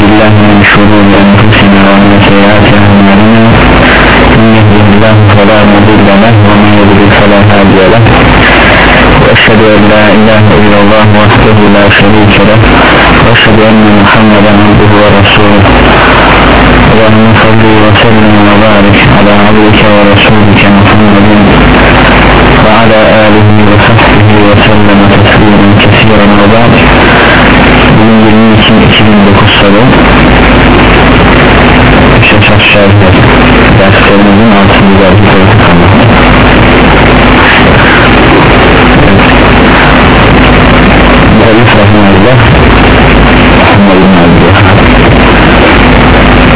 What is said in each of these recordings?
بالله من شرور أنفسنا ومن سيئات أعمالنا من يهده الله فلا مضل له ومن يضلل فلا هادي له وأشهد أن لا إله إلا الله وحده لا شريك له وأشهد أن محمدا عبده ورسوله اللهم صل وسلم وبارك على عبدك ورسولك محمد وعلى آله وصحبه وسلم تسليما كثيرا وبارك bugün 22 2009 salı işte çalışacağız derslerimizin altını verdik Muhalif Rahmanullah Muhammed bin Abdülhah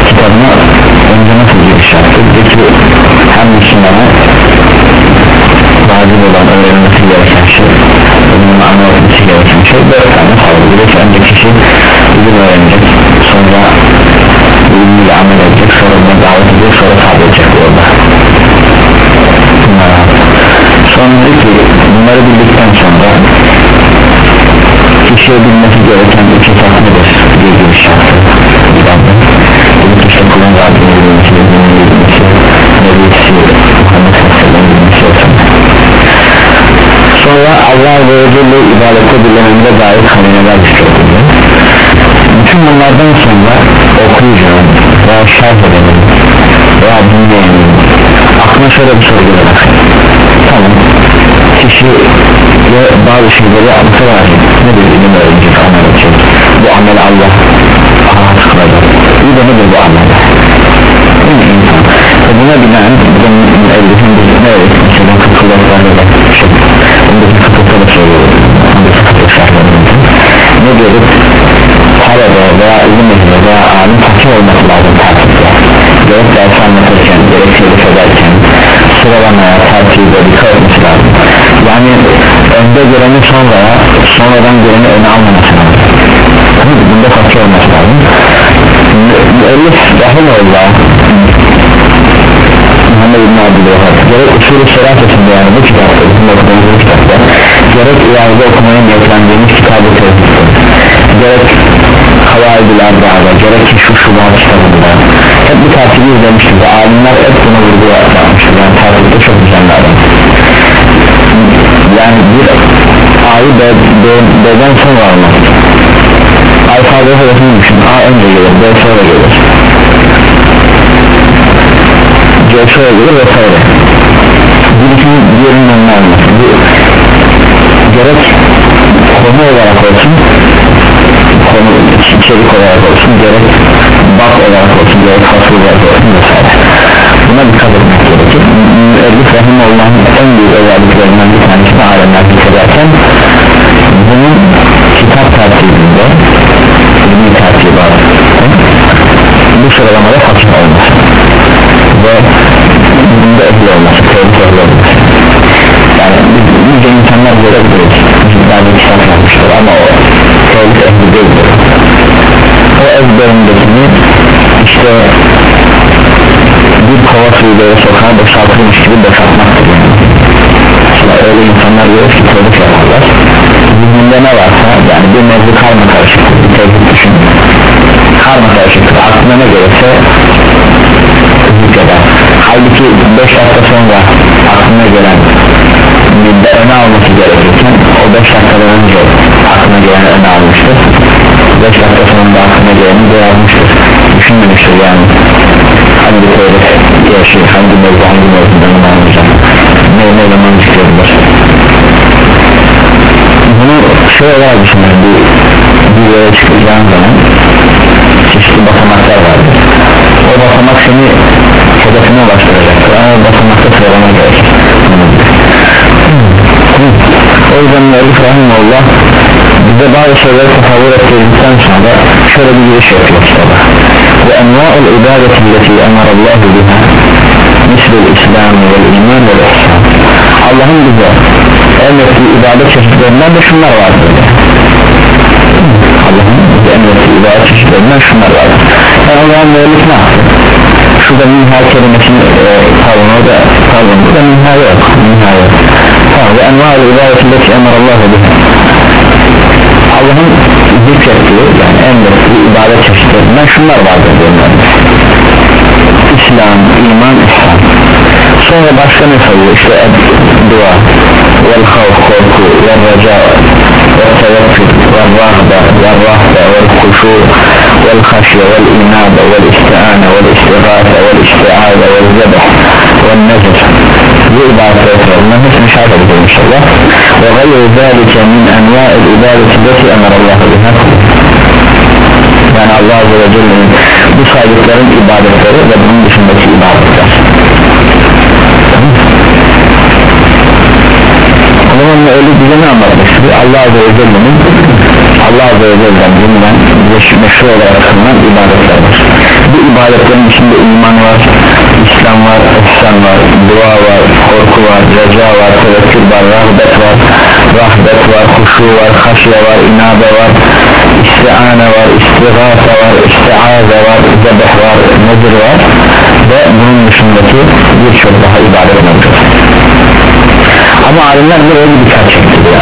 kitabına önce nasıl giriş yaptı? Dedi ki hem Müslümana vacip olan öğrenmesi gereken şey şey dört tane dedi ki önce kişi ilim öğrenecek sonra ilmiyle amel edecek sonra buna davet edecek sonra sabredecek orada sonra ki bunları bildikten sonra kişiye bilmesi gereken iki farklıdır diye giriş yaptı dedi ki işte kulun Rabbini bilmesi Rabbini bilmesi Nebisi Muhammed sonra Allah ve Celle ibadette birlenemine dair kamineler istiyordu bütün bunlardan sonra okuyacağım veya şarj edelim veya dinleyelim aklına şöyle bir soru gelir tamam. Kişi ve bazı şeyleri anlatır abi nedir ilim öğrenecek amel edecek? Bu amel Allah Allah'a tıkladı. İyi de nedir bu amel? Değil insan buna binaen bunun ellifin bir ne öğretmiş şeyden kıkılaklarla da şey. Bundaki kıkılta da söylüyor bundaki şartlarında ne diyorduk? Talebe veya ilim ehli veya alim fakir olması lazım takipte gerek ders anlatırken gerek şerif ederken sıralamaya takibe dikkat etmesi lazım. Yani önde göreni sonra sonradan göreni öne almaması lazım. Bunda fakir olması lazım. Elif Rahimullah Muhammed İbn Abdülvahab gerek usulü serafetinde yani bu kitapta bizim okuduğumuz kitapta gerek ileride okumaya niyetlendiğimiz kitabı tezgahı gerek Havaidül Arda'da gerek ki şu şubat kitabında. Hep bu takibi izlemiştir ve alimler hep buna vurgu yapmıştır. Yani takipte çok adam. Yani bir A'yı B, B, B'den sonra almak alfabe hedefini düşün A önce gelir B sonra gelir C sonra gelir vesaire. Birisinin diğerinin önüne alması bu gerek konu olarak olsun konu içerik olarak olsun gerek bak olarak olsun gerek fasıl olarak olsun vesaire. Buna dikkat etmek gerekir. Müellif Rahimullah'ın en büyük özelliklerinden bir tanesi de alemler zikrederken bunun kitap tertibinde ilmi tertibat bu sıralamada fakir olması ve bunda ehli olması tevhid ehli olması yani nice insanlar görebiliriz bazı kitap yapmıştır ama o tevhid ehli değildir. O ezberindekini işte bir kova suyu böyle sokağa boşaltılmış gibi boşaltmaktır yani. Mesela öyle insanlar görür ki tevhid yaparlar. Zihninde ne varsa yani bir mevzu karma karışıktır bir tevhid düşün karma karışıktır. Aklına ne gelirse zikreder halbuki 5 dakika sonra aklına gelen bir öne alması gerekirken o 5 dakikadan önce aklına gelen öne almıştır. 5 dakika sonra aklına geleni de almıştır. Düşünmemiştir yani. Hangi tevhid yaşıyor hangi mevzu hangi mevzudan ne alacak ne ne zaman zikredilir bunu şöyle olarak düşünün. Bir, bir yere çıkacağın zaman çeşitli basamaklar vardır. O basamak seni hedefine ulaştıracaktır ama o basamakta sıralama gerekir. O yüzden Mevlüt Rahimullah bize bazı şeyleri tasavvur ettirdikten sonra şöyle bir giriş yapıyor kitaba ve enva'ul ibadeti leti emarallahu biha mislul islam ve iman ve ihsan. Allah'ın bize emrettiği ibadet çeşitlerinden de şunlar vardır Allah'ın bize emrettiği ibadet çeşitlerinden şunlar vardır yani o zaman ne yaptı şurada minha kelimesini e, pardon orada pardon burada minha yok minha yok. Tamam ve enva'l ibadetindeki emrallahu biha Allah'ın zikrettiği yani emrettiği ibadet çeşitlerinden şunlar vardır diyorlar İslam, iman, ihsan. Sonra başka ne sayıyor? İşte ed, dua vel havf korku vel reca vel tevekkül vel rahbe vel rahbe vel kuşu والخشية والإنابة والاستعانة والاستغاثة والاستعاذة والذبح والنذر bu ibadetler bunların hepsini şart edeceğiz inşallah ve gayr zâlike min envâ'il ibadeti leti emarallahu biha yani Allah Azze ve Celle'nin bu saydıkların ibadetleri ve bunun dışındaki ibadetler o zaman öyle bize ne anlatmış Allah Azze ve Celle'nin Allah Azze ve Celle'den bulunan bize meşhur olarak kılınan ibadetler bu ibadetlerin içinde iman var İslam var, ihsan var, dua var, korku var, reca var, tevekkül var, rahbet var rahbet var, huşu var, haşya var, inabe var istiane var, istigasa var, istiaze var, zebeh var, nedir var? Ve bunun dışındaki birçok daha ibadet mevcut. Ama alimler de öyle dikkat çekti ya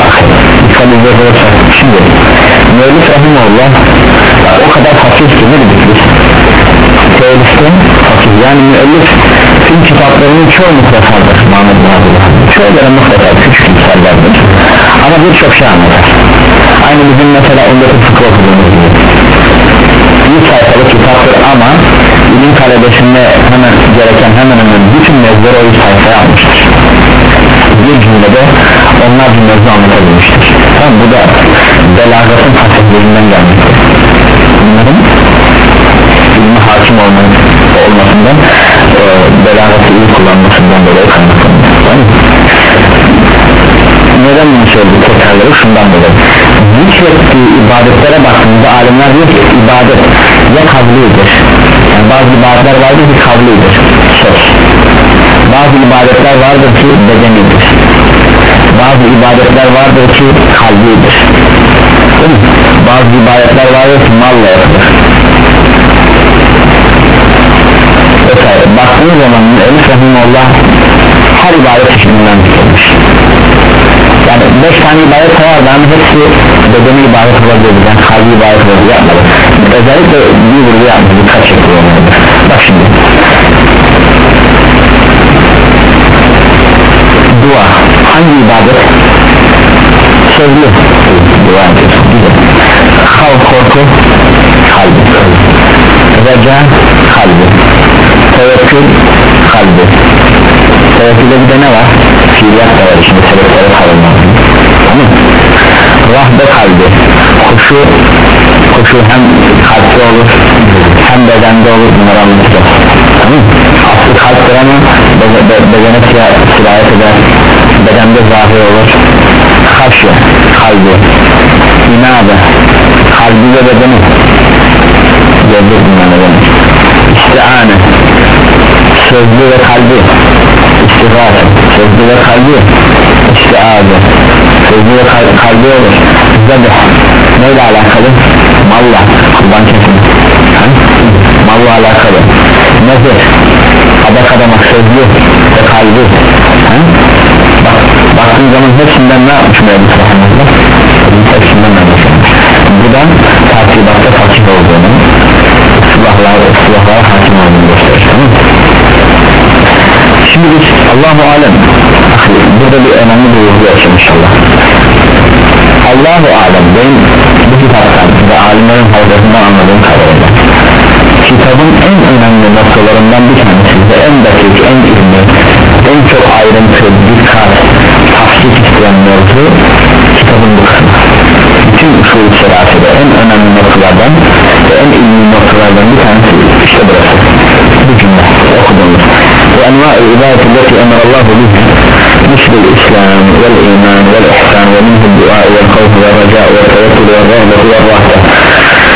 dikkat edecek şimdi Mevlüt Rahimullah o kadar hafif ki ne dedik biz teorisyen hafif yani müellif tüm kitaplarının çoğu muhtesaldır Muhammed Nazır'da çoğuları muhtasal küçük misallerdir ama birçok şey anlatır. Aynı bizim mesela ondaki fıkıh okuduğumuz gibi. Bir sayfalık kitaptır ama ilim talebesinde hemen gereken hemen hemen bütün mevzuları o sayfaya almıştır. Bir cümlede onlar cümlesi anlatabilmiştir tamam bu da belagatın hasretlerinden gelmektir mı? ilmi hakim olmanın, olmasından e, belagatı iyi kullanmasından dolayı kaynaklanıyor. Neden bunu söyledik tekrarları şundan dolayı. Zikrettiği ibadetlere baktığımızda alimler diyor ki ibadet ya kavlidir. Yani bazı ibadetler vardır ki kavlidir. Söz. Bazı ibadetler vardır ki bedenidir bazı ibadetler vardır ki kalbidir. Bazı ibadetler vardır ki malla yapılır vesaire. Baktığınız zaman Elif Rahimullah her ibadet çeşidinden tutulmuş yani beş tane ibadet var ama hepsi bedeni ibadet olabilir yani kalbi ibadet olabilir. Yapmadı. Özellikle bir vurgu yapmadı. Dikkat çekiyor bak şimdi dua hangi ibadet? Sözlü. Dua Hav korku kalbi reca kalbi. Tevekkül kalbi. Tevekkülde bir de ne var? Fiiliyat da var. Şimdi sebeplere kalınmaz tamam rahbe kalbi. Kuşu kuşu hem kalpte olur hem bedende olur. Bunları anlatacağız tamam aslı kalptir ama be, be, bedene sirayet eder bedende zahir olur. Haşya kalbi. İnabe kalbi ve bedeni. Gördük bunlar ne demek. İstiane. Sözlü ve kalbi. İstighatı sözlü ve kalbi. İstiaze sözlü ve kal kalbi olur. Zebih neyle alakalı? Malla. Kurban kesin malla alakalı. Nezir. Adak adamak sözlü ve kalbi. Ha? Bak baktığın zaman hepsinden ne yapmış mühendis rahmetullah hepsinden ne yapmış bu da takibatta fakir olduğunu silahlara, silahlara hakim olduğunu gösterir tamam şimdi biz Allahu Alem burada bir önemli bir vurgu yapacağım inşallah. Allahu Alem benim bu kitaptan ve alimlerin havzasından anladığım kadarıyla kitabın en önemli noktalarından bir tanesi en basit, en ilmi en çok ayrıntı, dikkat tahkik isteyen mevzu kitabın bu kısmı bütün usul şerafede en önemli noktalardan ve en ilmi noktalardan bir tanesi işte burası bu cümle okuduğumuz ve enva-i ibadet illeti emarallahu bihi مثل الإسلام والإيمان والإحسان ومنه الدعاء والخوف والرجاء والتوكل والرغبة والرهبة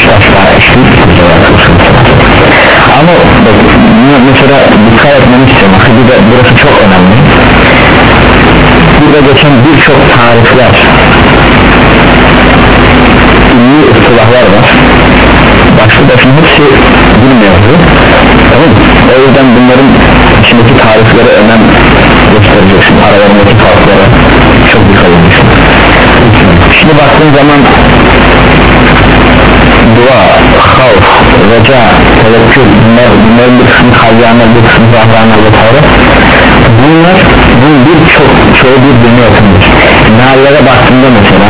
2-3 ders daha eşlik ama mesela dikkat etmeni istiyorum. Bir de burası çok önemli. Burada geçen birçok tarifler ünlü Allah'lar var. Başlı başına hepsi bilmiyordu tamam o yüzden bunların içindeki tariflere önem göstereceksin. Aralarındaki farklara çok dikkat edeceksin. Şimdi baktığın zaman dua, havf, reca, tevekkül bunlar, bunların bir kısmı kalyanlar bir kısmı zahranlar vesaire. Bunlar bunun birçok çoğu birbirine yakındır meallere baktığında mesela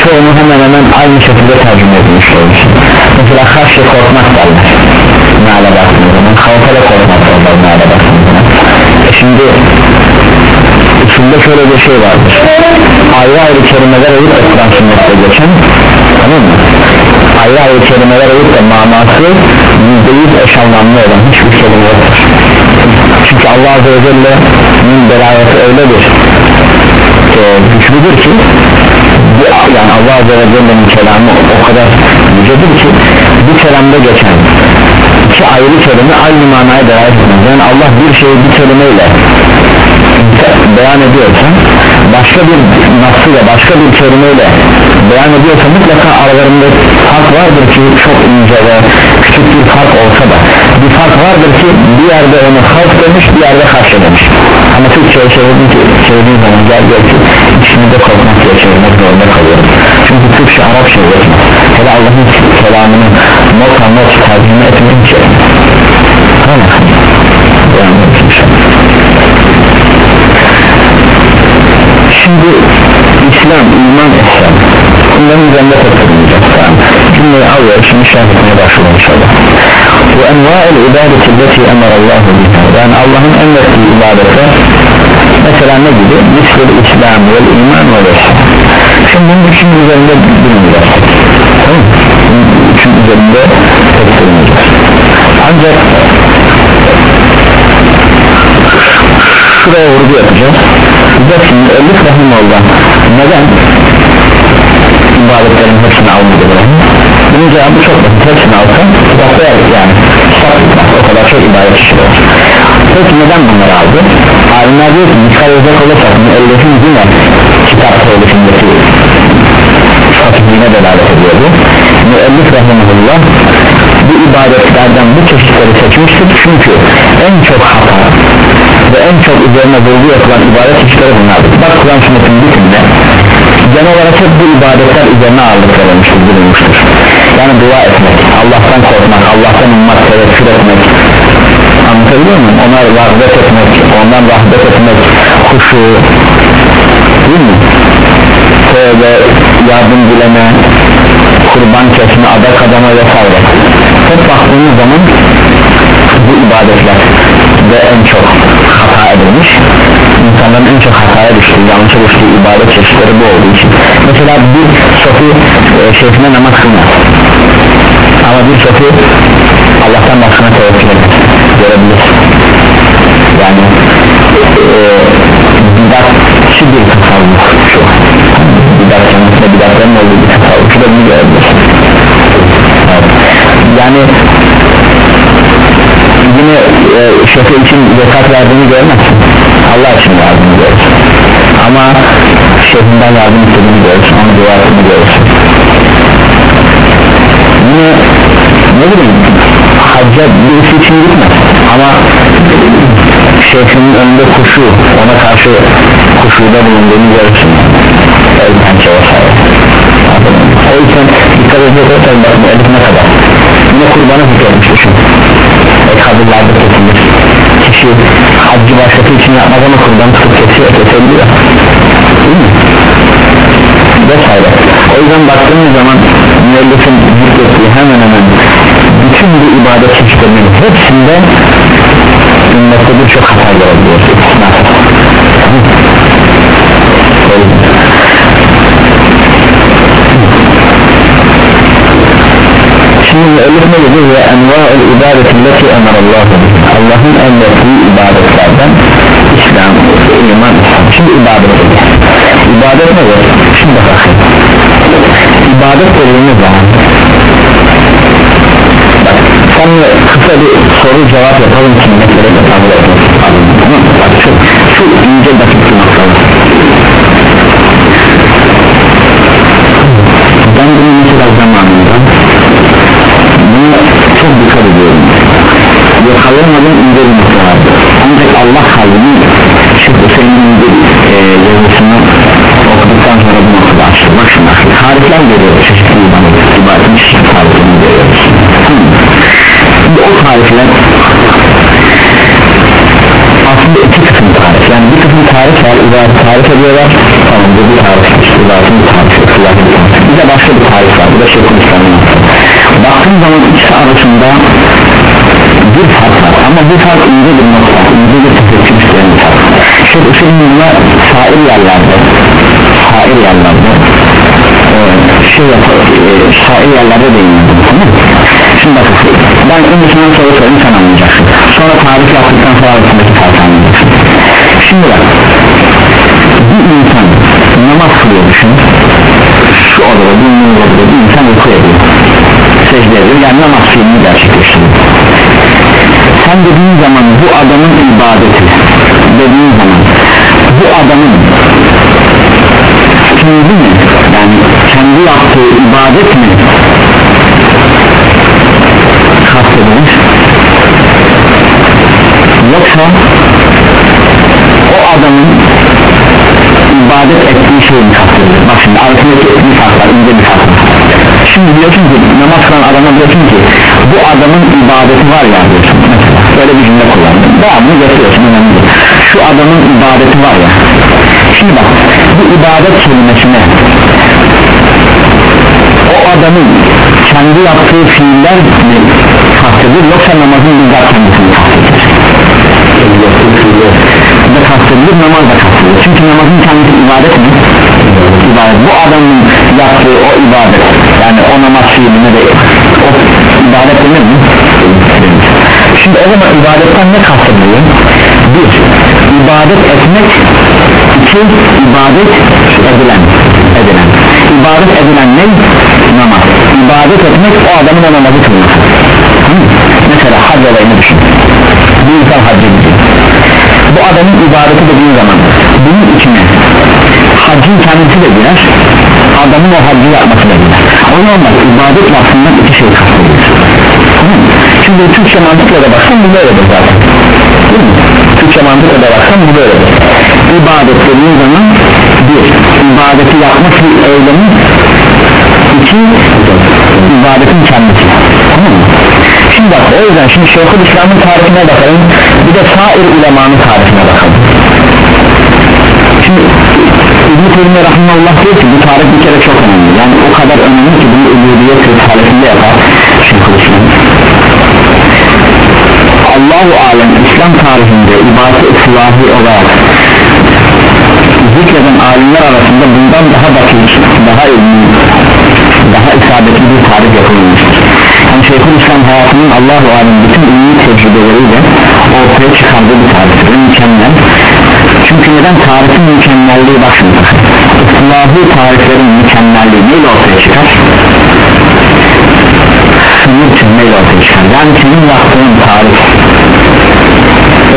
çoğunu hemen hemen aynı şekilde tercüme edilmiş olur mesela haşye korkmak derler meale baktığında zaman havfa da korkmak derler meale baktığında zaman e şimdi usulde şöyle bir şey vardır. Ayrı ayrı kelimeler ayıp Kur'an sünnette geçen tamam mı ayrı ayrı kelimeler ayıp da manası yüzde yüz eş anlamlı olan hiçbir kelime yoktur. Çünkü Allah Azze ve Celle'nin belayeti öyledir. E, güçlüdür ki yani Allah Azze ve Celle'nin kelamı o kadar yücedir ki bu kelamda geçen iki ayrı kelime aynı manaya delalet yani Allah bir şeyi bir kelimeyle beyan ediyorsa başka bir nasıyla başka bir kelimeyle beyan ediyorsa mutlaka aralarında fark vardır ki çok ince ve küçük bir fark olsa da. Bir fark vardır ki bir yerde onu halk demiş bir yerde karşı demiş. Ama Türkçe'ye çevirdiğin, ki, çevirdiğin zaman gel gel ki içini de korkmak diye çevirmek zorunda kalıyorum. Çünkü Türkçe Arapça üretmez hele Allah'ın kelamını not not tercüme etmeyin ki tamam yani, şimdi İslam, iman, İslam bunların üzerinde toplanacak cümleyi alıyor şimdi etmeye başlayalım inşallah. Bu enva'il ibadeti leti emarallahu biha. Yani Allah'ın emrettiği ibadetler mesela ne gibi? Mislül İslam ve iman ve İslam şimdi bunun üçün üzerinde bulunacağız tamam üçün üzerinde toplanacağız ancak şuraya vurgu yapacağız bize şimdi Elif Rahimullah. Neden? İbadetlerin hepsini almadı bunun cevabı çok basit hepsini alsan kitapta yani. O kadar çok ibadet işi peki neden bunları aldı? Alimler diyor ki dikkat edecek olursak Elif'in yine kitap teorifindeki fatihliğine delalet ediyordu. Müellif rahimahullah bu ibadetlerden bu çeşitleri seçmiştir. Çünkü en çok hata ve en çok üzerine vurgu yapılan ibadet çeşitleri bunlardır bak Kur'an sünnetin bütünde genel olarak hep bu ibadetler üzerine ağırlık verilmiştir bulunmuştur yani dua etmek Allah'tan korkmak Allah'tan ummak tevekkül etmek. Anlatabiliyor muyum? Ona rahbet etmek ondan rahbet etmek kuşu değil mi? Tövbe yardım dileme kurban kesme adak adama vesaire. Hep baktığımız zaman bu ibadetler de en çok hata edilmiş. İnsanların en çok hataya düştüğü yanlışa düştüğü ibadet çeşitleri bu olduğu için. Mesela bir sofi e, şeyhine namaz kılmaz ama bir sofi Allah'tan başkana tevekkül görebilir. Yani e, bidatçı bir tasavvuf şu bidat kendisine bidatların olduğu bir tasavvuf. Şu da bunu görebilir evet. yani yine e, şefe için zekat verdiğini görmezsin. Allah için verdiğini görürsün. Ama şefinden yardım istediğini görürsün onu dua ettiğini görürsün. Yine ne bileyim hacca birisi için gitmez. Ama şefinin önünde kuşu ona karşı kuşuda bulunduğunu görürsün. El pençe vesaire. O yüzden dikkat edecek olursak bakın elif ne kadar? Yine kurbanı hükmetmiş düşün kabirlerde kesilir kişi haccı başkası için yapmaz ama kurban tutup kesiyor kesebiliyor değil mi? vesaire. O yüzden baktığımız zaman müellifin zikrettiği hemen hemen bütün bu ibadet çeşitlerinin hepsinde ümmette birçok hata görebiliyor Şimdi müellif ne dedi ve enva'ul ibadeti leti emarallahu Allah'ın emrettiği ibadetlerden İslam, iman, İslam. Şimdi ibadet İbadet nedir? Şimdi bakın İbadet dediğimiz zaman Bak sonra kısa bir soru cevap yapalım ki meseleyi kabul etmek Tamam? Bak şu, şu ince dakik bir noktalar Ben bunu mesela zamanında buna çok dikkat ediyorum. Yakalayamadım indirmesi lazım ancak Allah kalbini Şeyh Hüseyin'in bir e, yazısını okuduktan sonra bu noktada açtı bak şimdi. Tarifler görüyoruz çeşitli ibadetin çeşitli tariflerini görüyoruz. Şimdi o tarifler aslında iki kısım tarif yani bir kısım tarif var ibadeti tarif ediyorlar. Tamam bu bir tarif ibadetini tarif ediyorlar bir de başka bir tarif var. Bu da Şeyh Hüseyin'in baktığım zaman ikisi arasında bir fark var. Ama bu fark ince bir nokta ince bir tefekkür isteyen bir fark Şeyh Hüseyin'le sair yerlerde sair yerlerde e, şey yapar e, sair yerlerde değinmedim tamam şimdi bak ben öncesinden soru sorayım sen anlayacaksın. Sonra tarif yaptıktan sonra arasındaki farkı anlayacaksın. Şimdi bak bir insan namaz kılıyor düşün. Şu odada bir insan uyku ediyor secde ediyor yani namaz fiilini gerçekleştiriyor. Sen dediğin zaman bu adamın ibadeti dediğin zaman bu adamın kendi mi yani kendi yaptığı ibadet mi kastedilir yoksa o adamın ibadet ettiği şey mi kastedilir bak şimdi arasındaki bir fark var ince bir fark var şimdi diyorsun ki namaz kılan adama diyorsun ki bu adamın ibadeti var ya diyorsun böyle bir cümle kullandın devamını getiriyorsun önemli değil. şu adamın ibadeti var ya. Şimdi bak bu ibadet kelimesine o adamın kendi yaptığı fiiller mi kastedilir yoksa namazın bizzat kendisini kastedilir da namaz da kastedilir çünkü namazın kendisi ibadet mi? ibadet. Bu adamın yaptığı o ibadet. Yani o namaz fiiline de o ibadet denir mi? şimdi o zaman ibadetten ne kastedilir? bir ibadet etmek iki ibadet edilen edilen. İbadet edilen ne? namaz. İbadet etmek o adamın o namazı kılması mesela hac olayını düşün. Bir insan hacca gidiyor bu adamın ibadeti dediğin zaman bunun içine hacın kendisi de girer adamın o hacı yapması girer o normal ibadet lafından iki şey kastedilir. Tamam şimdi Türkçe mantıkla da baksan bu böyledir zaten. Değil mi? Türkçe mantıkla da baksan bu böyledir. İbadet dediğin zaman bir ibadeti yapmak bir eylemi iki ibadetin kendisi. Tamam? Şimdi bak o yüzden şimdi Şeyhül İslam'ın tarifine bakalım. Bir de sair ulemanın tarifine bakalım. Şimdi İbn-i Teymiye Rahmanullah diyor ki bu tarif bir kere çok önemli yani o kadar önemli ki bunu ülüdiyet risalesinde yapar Allahu Alem İslam tarihinde ibadet ıslahi olarak zikreden alimler arasında bundan daha dakik, daha ilmi, daha isabetli bir tarif yapılmıştır. Yani Şeyhül İslam hayatının Allahu Alem bütün ilmi tecrübeleriyle ortaya çıkardığı bir tariftir. Mükemmel. Çünkü neden tarifin mükemmelliği bak şimdi. Islahi tariflerin mükemmelliği neyle ortaya çıkar? Sınır çizmeyle ortaya çıkar. Yani senin yaptığın tarif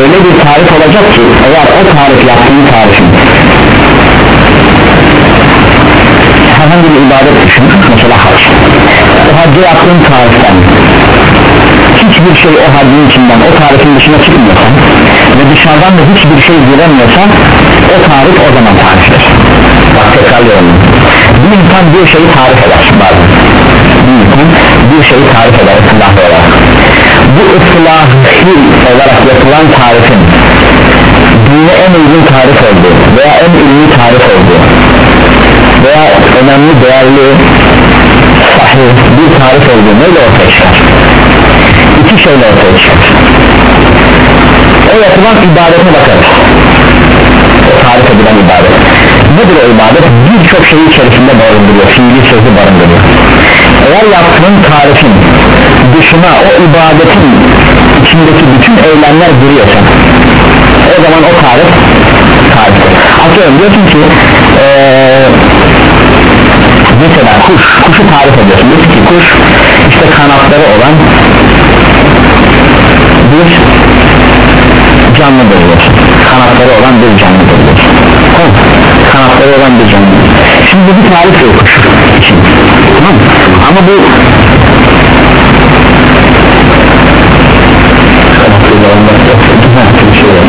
öyle bir tarif olacak ki eğer o tarif yaptığın tarifin herhangi bir ibadet düşün mesela hac o hacca yaptığın tariften hiçbir şey o haccın içinden o tarifin dışına çıkmıyorsa ve dışarıdan da hiçbir şey giremiyorsa o tarif o zaman tariftir. Bak tekrarlıyorum bir insan bir şeyi tarif eder bazen. Bir insan bir şeyi tarif eder ıslah olarak. Bu ıslahi olarak yapılan tarifin dine en uygun tarif olduğu veya en ilmi tarif olduğu veya önemli değerli sahih bir tarif olduğu neyle ortaya çıkar iki şeyle ortaya çıkar o yapılan ibadete bakarız. O tarif edilen ibadet. Nedir o ibadet? Birçok şeyi içerisinde barındırıyor. Fiili sözü barındırıyor. Eğer yaptığın tarifin dışına o ibadetin içindeki bütün eylemler giriyorsa o zaman o tarif tariftir. Atıyorum diyorsun ki ee, mesela kuş kuşu tarif ediyorsun. Diyorsun ki kuş işte kanatları olan bir canlıdır diyorsun kanatları olan bir canlıdır tamam. kanatları olan bir canlı. Şimdi bu bir tarif yok kuş için. Tamam ama bu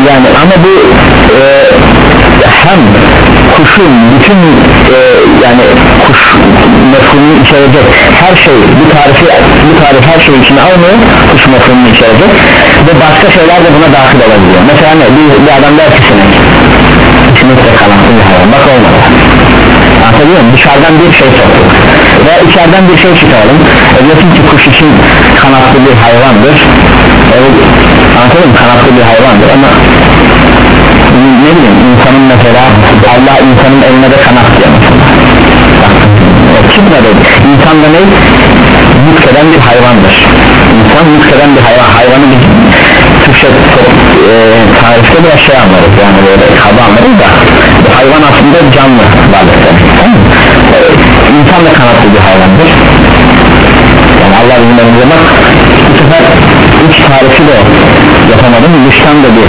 yani ama bu e, hem kuşun bütün e, yani kuş mefhumunu içerecek. Her şey bu tarifi bu tarif her şey içine almıyor kuş mefhumunu içerecek. Ve başka şeyler de buna dahil olabiliyor. Mesela ne? Bir, bir adam der ki sinek sinekte kalan bir hayvan. Dışarıdan bir şey soktuk ve içeriden bir şey çıkaralım. E diyorsun ki kuş için kanatlı bir hayvandır. Evet mı kanatlı bir hayvandır ama ne bileyim insanın mesela Allah insanın eline de kanat diyor çıkmadı insan ne? Yükselen bir hayvandır. İnsan yükselen bir hayvan. Hayvanı bir Türkçe e, tarifte biraz şey anlarız. Yani böyle kaba anlarız da. Hayvan aslında canlı varlıktır. Tamam? E, insan da kanatlı bir hayvandır. Yani Allah bizim önümüze bak. Bu sefer üç tarifi de yapamadım. Dıştan da bir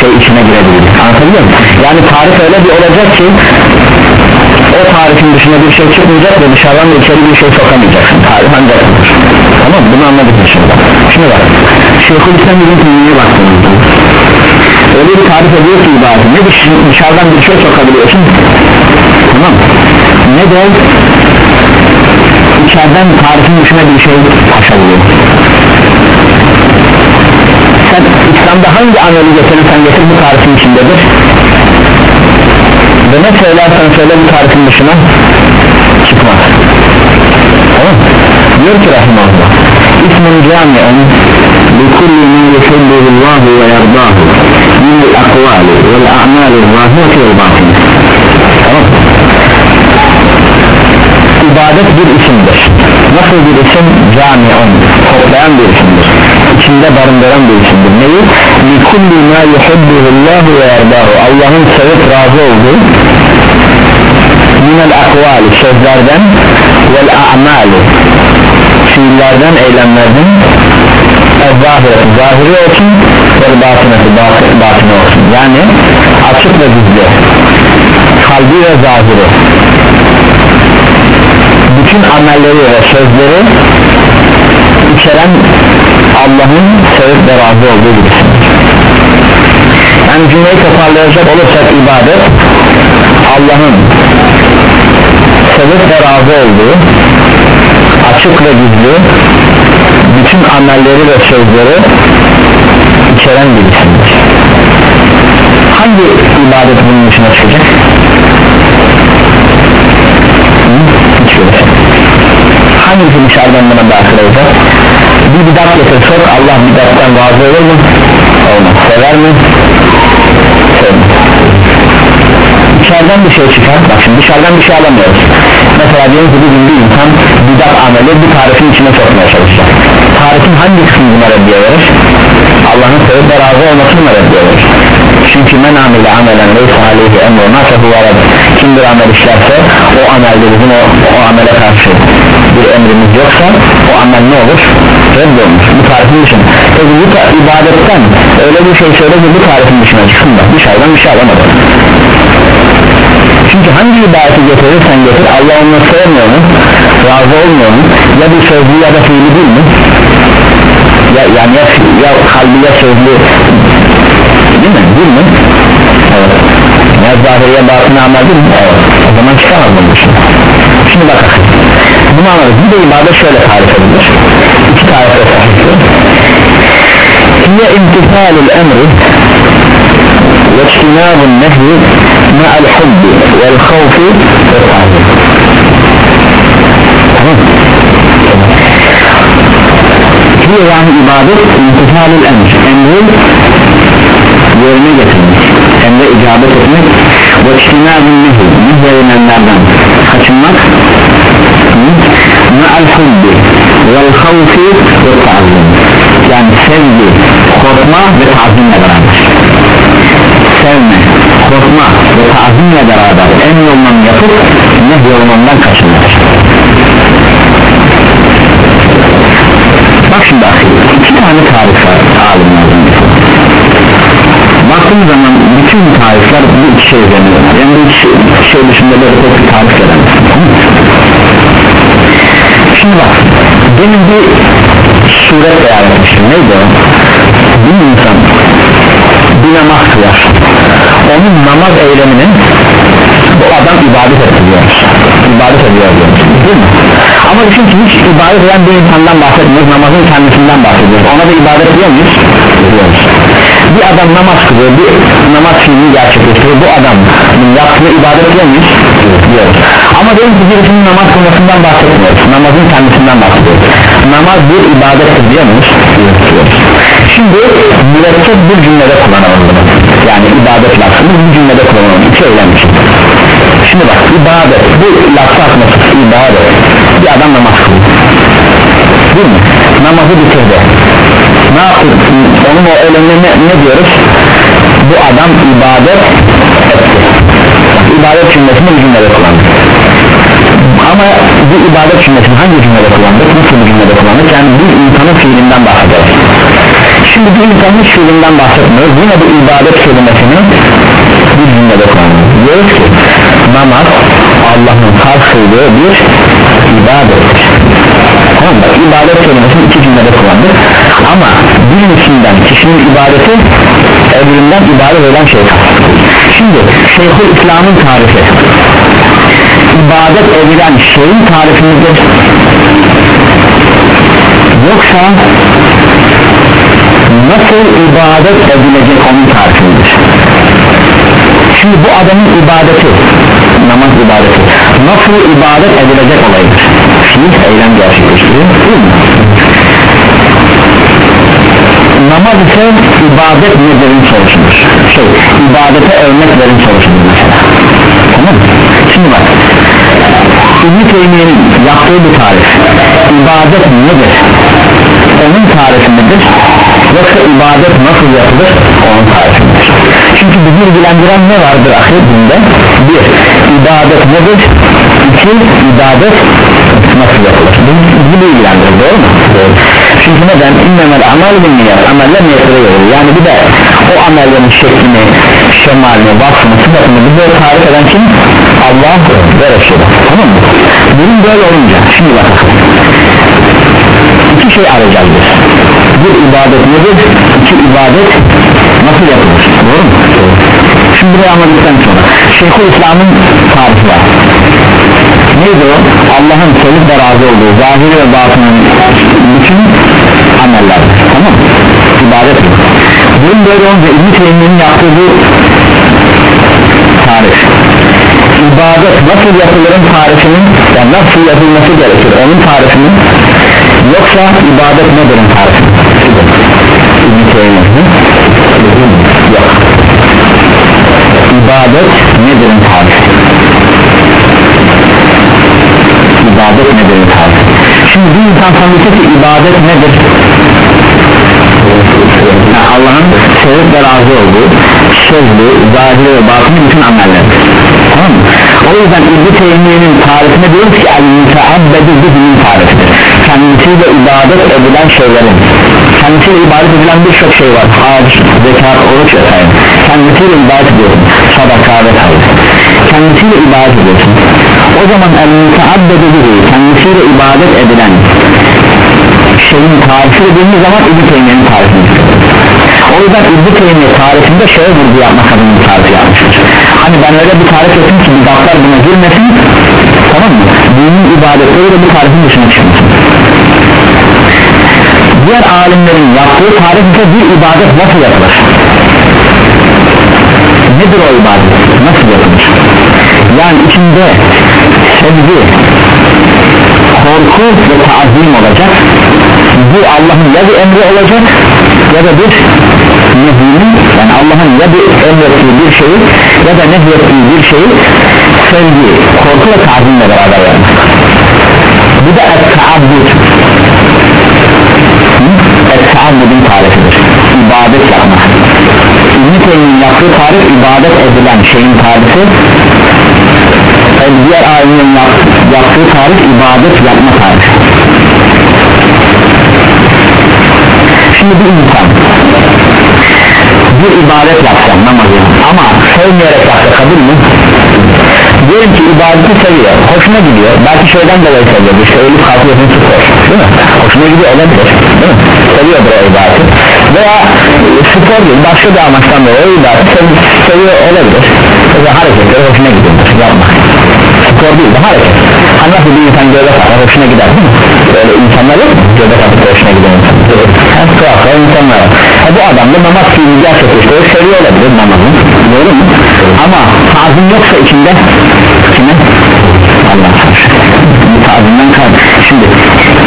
şey içine girebilir. Anlatabiliyor muyum? yani tarif öyle bir olacak ki o tarifin dışında bir şey çıkmayacak ve dışarıdan da içeri bir şey sokamayacaksın. Tarif ancak tamam bunu anladık şimdi. Şimdi bak Şeyhülislam bizim kimliğine baktığımızda öyle bir tarif ediyor ki ibadet. Ne dışarıdan bir şey sokabiliyorsun. Tamam ne de içeriden tarifin dışına bir şey taşabiliyor sen İslam'da hangi ameli getirirsen getir bu tarifin içindedir ve ne söylersen söyle bu tarifin dışına çıkmaz. Tamam diyor ki rahimahullah ismun cami'un likulli min yuhibbuhu Allah ve yardahu min al-akvali vel a'mali zahireti vel batini tamam ibadet bir isimdir. Nasıl bir isim? Cami'un. Toplayan bir isimdir. İçinde barındıran bir isimdir. Neyi? Likulli ma yuhibbuhu Allah ve yardahu. Allah'ın sevip razı olduğu minel akvali sözlerden vel a'mali fiillerden eylemlerden zahireti zahiri olsun ve batıneti batını olsun. Yani açık ve gizli kalbi ve zahiri bütün amelleri ve sözleri içeren Allah'ın sevip ve razı olduğu birisidir yani cümleyi toparlayacak olursak ibadet Allah'ın sevip ve razı olduğu açık ve gizli bütün amelleri ve sözleri içeren bir isimdir hangi ibadet bunun dışına çıkacak? görüşüm hangisi dışarıdan buna dahil olacak? bir bidat getirsek Allah bidattan razı olur mu? olmaz sever mi? sevmez içeriden bir şey çıkar. Bak şimdi dışarıdan bir şey alamıyoruz. Mesela diyelim ki bugün bir insan bidat ameli bir tarifin içine sokmaya çalışacak. Tarifin hangi kısmını buna reddiye verir? Allah'ın sevip ve razı olmasını mı reddiye verir? Çünkü men amile amelen leysa aleyhi emruna fehuvarad kim bir amel işlerse o amelde bizim o, o amele karşı bir emrimiz yoksa o amel ne olur? Reddolmuş bu tarifin dışında. Peki bu ibadetten öyle bir şey söyle ki bu tarifin dışına çıksın da dışarıdan bir şey alamadı çünkü hangi ibadeti getirirsen getir Allah onu sevmiyor mu? Razı olmuyor mu? Ya bir sözlü ya da fiili değil mi? Ya, yani ya, ya kalbi ya sözlü. Değil mi? Değil mi? Evet. Ya zahiri ya batını amel değil mi? Evet. O zaman çıkamaz bunun dışına şimdi bakalım bunu anladık. Bir de ibadet şöyle tarif edilir. İki tarif edilir. Hiye imtisalul emri واجتناب النهي مع الحب والخوف والتعلم هي يعني إبادة انتفال الأمر أنه يرمي يتمنى أنه إجابة النهي. مع الحب والخوف والتعلم يعني سيدي خطمة بتعظيم نبرانش sevme, korkma ve tazimle beraber en yolundan yapıp ne yolundan kaçınmak bak şimdi iki tane tarif var alimlerden baktığım zaman bütün tarifler bu iki şey üzerine yani bu iki şey, dışında böyle çok bir tarif veremez şimdi bak demin bir suret beyan etmiştim neydi o? Bir insan bir namaz kılar. Onun namaz eyleminin bu adam ibadet ediyor. İbadet ediyor değil ama düşün ki hiç ibadet eden bir insandan bahsetmiyoruz. Namazın kendisinden bahsediyoruz. Ona da ibadet ediyor muyuz? ediyoruz. Bir adam namaz kılıyor bir namaz fiilini gerçekleştiriyor. Bu adam yaptığını ibadet ediyor muyuz? diyoruz ama diyelim ki birisinin namaz kılmasından bahsetmiyoruz. Namazın kendisinden bahsediyoruz. Namaz bir ibadettir diyor muyuz? Şimdi mürekkep bir cümlede kullanalım bunu yani ibadet lafını bir cümlede kullanalım iki eylem şimdi bak ibadet bu lafı atması ibadet bir adam namaz kılıyor değil mi? namazı bitirdi ne yaptı? onun o eylemine ne, diyoruz? bu adam ibadet etti ibadet cümlesini bir cümlede kullandı ama bu ibadet cümlesini hangi cümlede kullandık? nasıl bir cümlede kullandık? yani bir insanın fiilinden bahsederiz şimdi bir insanın fiilinden bahsetmiyoruz. Yine bu ibadet kelimesini bir cümlede kullanıyoruz. Diyoruz ki namaz Allah'ın farz kıldığı bir ibadettir. Tamam mı? ibadet kelimesini iki cümlede kullandık. Ama birisinden kişinin ibadeti öbüründen ibadet eden şey şimdi Şeyhül İslam'ın tarifi. İbadet edilen şeyin tarifi yoksa nasıl ibadet edilecek onun tarifi midir? şimdi bu adamın ibadeti namaz ibadeti nasıl ibadet edilecek olaydır? Fiil eylem gerçekleştiriyor değil mi? namaz ise ibadet nedir'in sorusudur. Şey ibadete örnek verin sorusudur mesela. Tamam şimdi bak İbn-i Teymiye'nin yaptığı bir tarif ibadet nedir? Onun tarifi nedir yoksa ibadet nasıl yapılır? Onun tarifi nedir çünkü bizi ilgilendiren ne vardır ahir dinde bir ibadet nedir? İki ibadet nasıl yapılır? Bizi ilgilendirir doğru mu? Doğru. çünkü neden? İnnemel amel bin niyat. Ameller niyetleri verir yani bir de o amellerin şeklini şemalini vasfını sıfatını bize tarif eden kim? Allah ve Resulü. Tamam mı? Durum böyle olunca şimdi bakalım iki şey arayacağız bir ibadet nedir? İki ibadet nasıl yapılır? Doğru mu? Şimdi burayı anladıktan sonra Şeyhül İslam'ın tarifi var. Neydi o? Allah'ın sevip de razı olduğu zahiri ve batının bütün ameller tamam ibadet mi? Bunun böyle olunca İbn-i yaptığı bu tarif ibadet nasıl yapılırın tarifinin yani nasıl yapılması gerekir? Onun tarifinin yoksa ibadet nedir'in tarifi ibadet nedir'in tarifi ibadet nedir'in tarifi şimdi bir insan sanırsa ki ibadet nedir? Yani Allah'ın sevip ve razı olduğu sözlü, zahiri ve batını bütün ameller tamam mı? o yüzden İbni Teymiye'nin tarifine diyoruz ki el-müteabbedu bihinin tarifidir. Kendisiyle ibadet edilen şeylerin kendisiyle ibadet edilen birçok şey var. Hac, zekat, oruç vesaire kendisiyle ibadet ediyorsun. Sadaka vesaire kendisiyle ibadet ediyorsun. O zaman el-müteabbedu bihi kendisiyle ibadet edilen şeyin tarifi dediğimiz zaman İbni Teymiye'nin tarifini o yüzden İbni Teymiye tarifinde şöyle vurgu yapmak adına tarif yapmıştır. Hani ben öyle bir tarif ettim ki bidatlar buna girmesin tamam mı? dinin ibadetleri de bu tarifin dışına çıkmasın diğer alimlerin yaptığı tarif ise bir ibadet nasıl yapılır? Nedir o ibadet? nasıl yapılır? yani içinde sevgi korku ve taazim olacak. Bu Allah'ın ya bir emri olacak ya da bir nehyinin yani Allah'ın ya bir emrettiği bir şeyi ya da nehyettiği bir şeyi sevgi, korku ve taazimle beraber yapmak. Bu da et-taabbud et-taabbudun tarifidir ibadet yapmak İbn-i Teymi'nin yaptığı tarif ibadet edilen şeyin tarifi diğer alimlerin yaptığı tarif ibadet yapma tarifi şimdi bir insan bir ibadet yapsa namazı ama sevmeyerek yapsa kabul mü? Diyelim ki ibadeti seviyor hoşuna gidiyor belki şeyden dolayı seviyor işte ölüp kalkıyorsun spor değil mi? hoşuna gidiyor olabilir değil mi? seviyordur o ibadeti veya spor değil başka bir amaçtan dolayı ibadeti sev- seviyor olabilir veya hareketleri hoşuna gidiyordur yapmak spor değil de hareket hani nasıl bir insan göbek atar hoşuna gider değil mi? böyle insanlar yok mu? göbek atıp hoşuna giden insan. Yani tuhaflar insanlar e bu adam da namaz fiili gerçekleştiriyor seviyor olabilir namazın doğru mu? ama tazim yoksa içinde kime? Allah karşı. Tazimden kaldı şimdi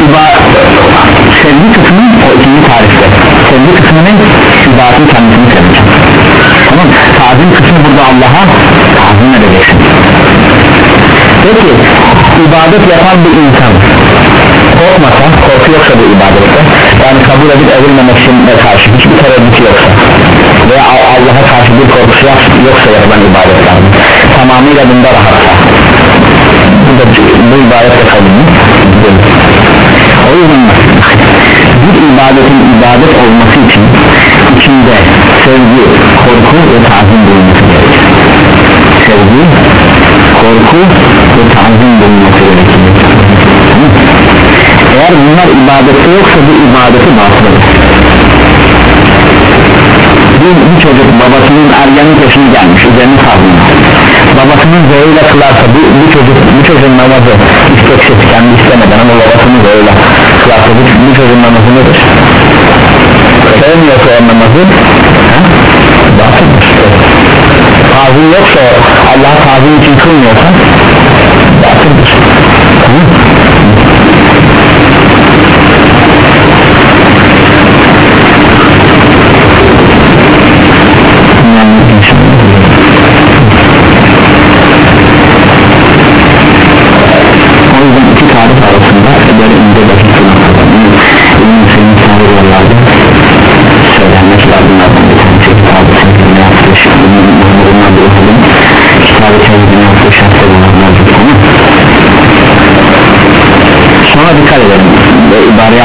iba, sevgi kısmı o ikinci tarifte. Sevgi kısmı ne? ibadetin kendisini sevecek tamam tazim kısmı burada Allah'a tazim edeceksin peki ibadet yapan bir insan korkmasa korku yoksa bu ibadette yani kabul edip edilmemesine karşı hiçbir tereddütü yoksa veya Allah'a karşı bir korkusu yoksa yapılan ibadetlerde tamamıyla bunda rahatsa bu, da, bu ibadetle kabul o yüzden bir ibadetin ibadet olması için içinde sevgi, korku ve tazim bulunması sevgi, korku ve tazim bulunması gerekir eğer bunlar ibadette yoksa bu ibadeti batılıdır bir, bir çocuk babasının ergenlik yaşını gelmiş üzerine sağlıyor babasının zöyle kılarsa bu, bu çocuk bu çocuğun namazı isteksiz kendi istemeden ama babasının zöyle kılarsa bu, bu çocuğun namazı nedir? sevmiyorsa o namazı batıldır tazim yoksa Allah tazim için kılmıyorsa batıldır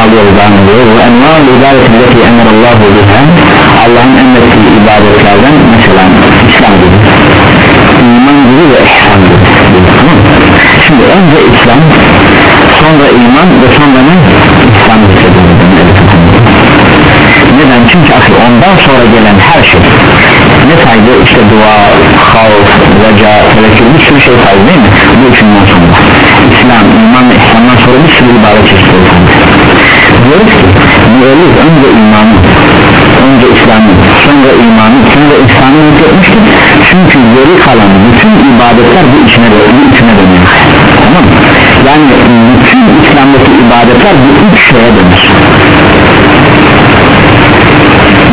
alıyoruz ediyor ve envâl ibadet illeti emrallahu biha. Allah'ın emrettiği ibadetlerden mesela İslam gibi iman gibi ve ihsan gibi. Şimdi önce İslam sonra iman ve sonra ne? İslam neden? Çünkü akıl ondan sonra gelen her şey ne saydı işte dua, havf, reca, tevekkül bir sürü şey saydı değil mi? Bu üçünden sonra. İslam, iman ve İslam'dan sonra bir sürü ibadet çeşitleri saydı diyoruz ki müellif önce imanı önce İslam'ı sonra imanı sonra İslam'ı yükletmiştir çünkü geri kalan bütün ibadetler bu içine, bu içine dönüyor. Tamam yani bütün İslam'daki ibadetler bu üç şeye dönür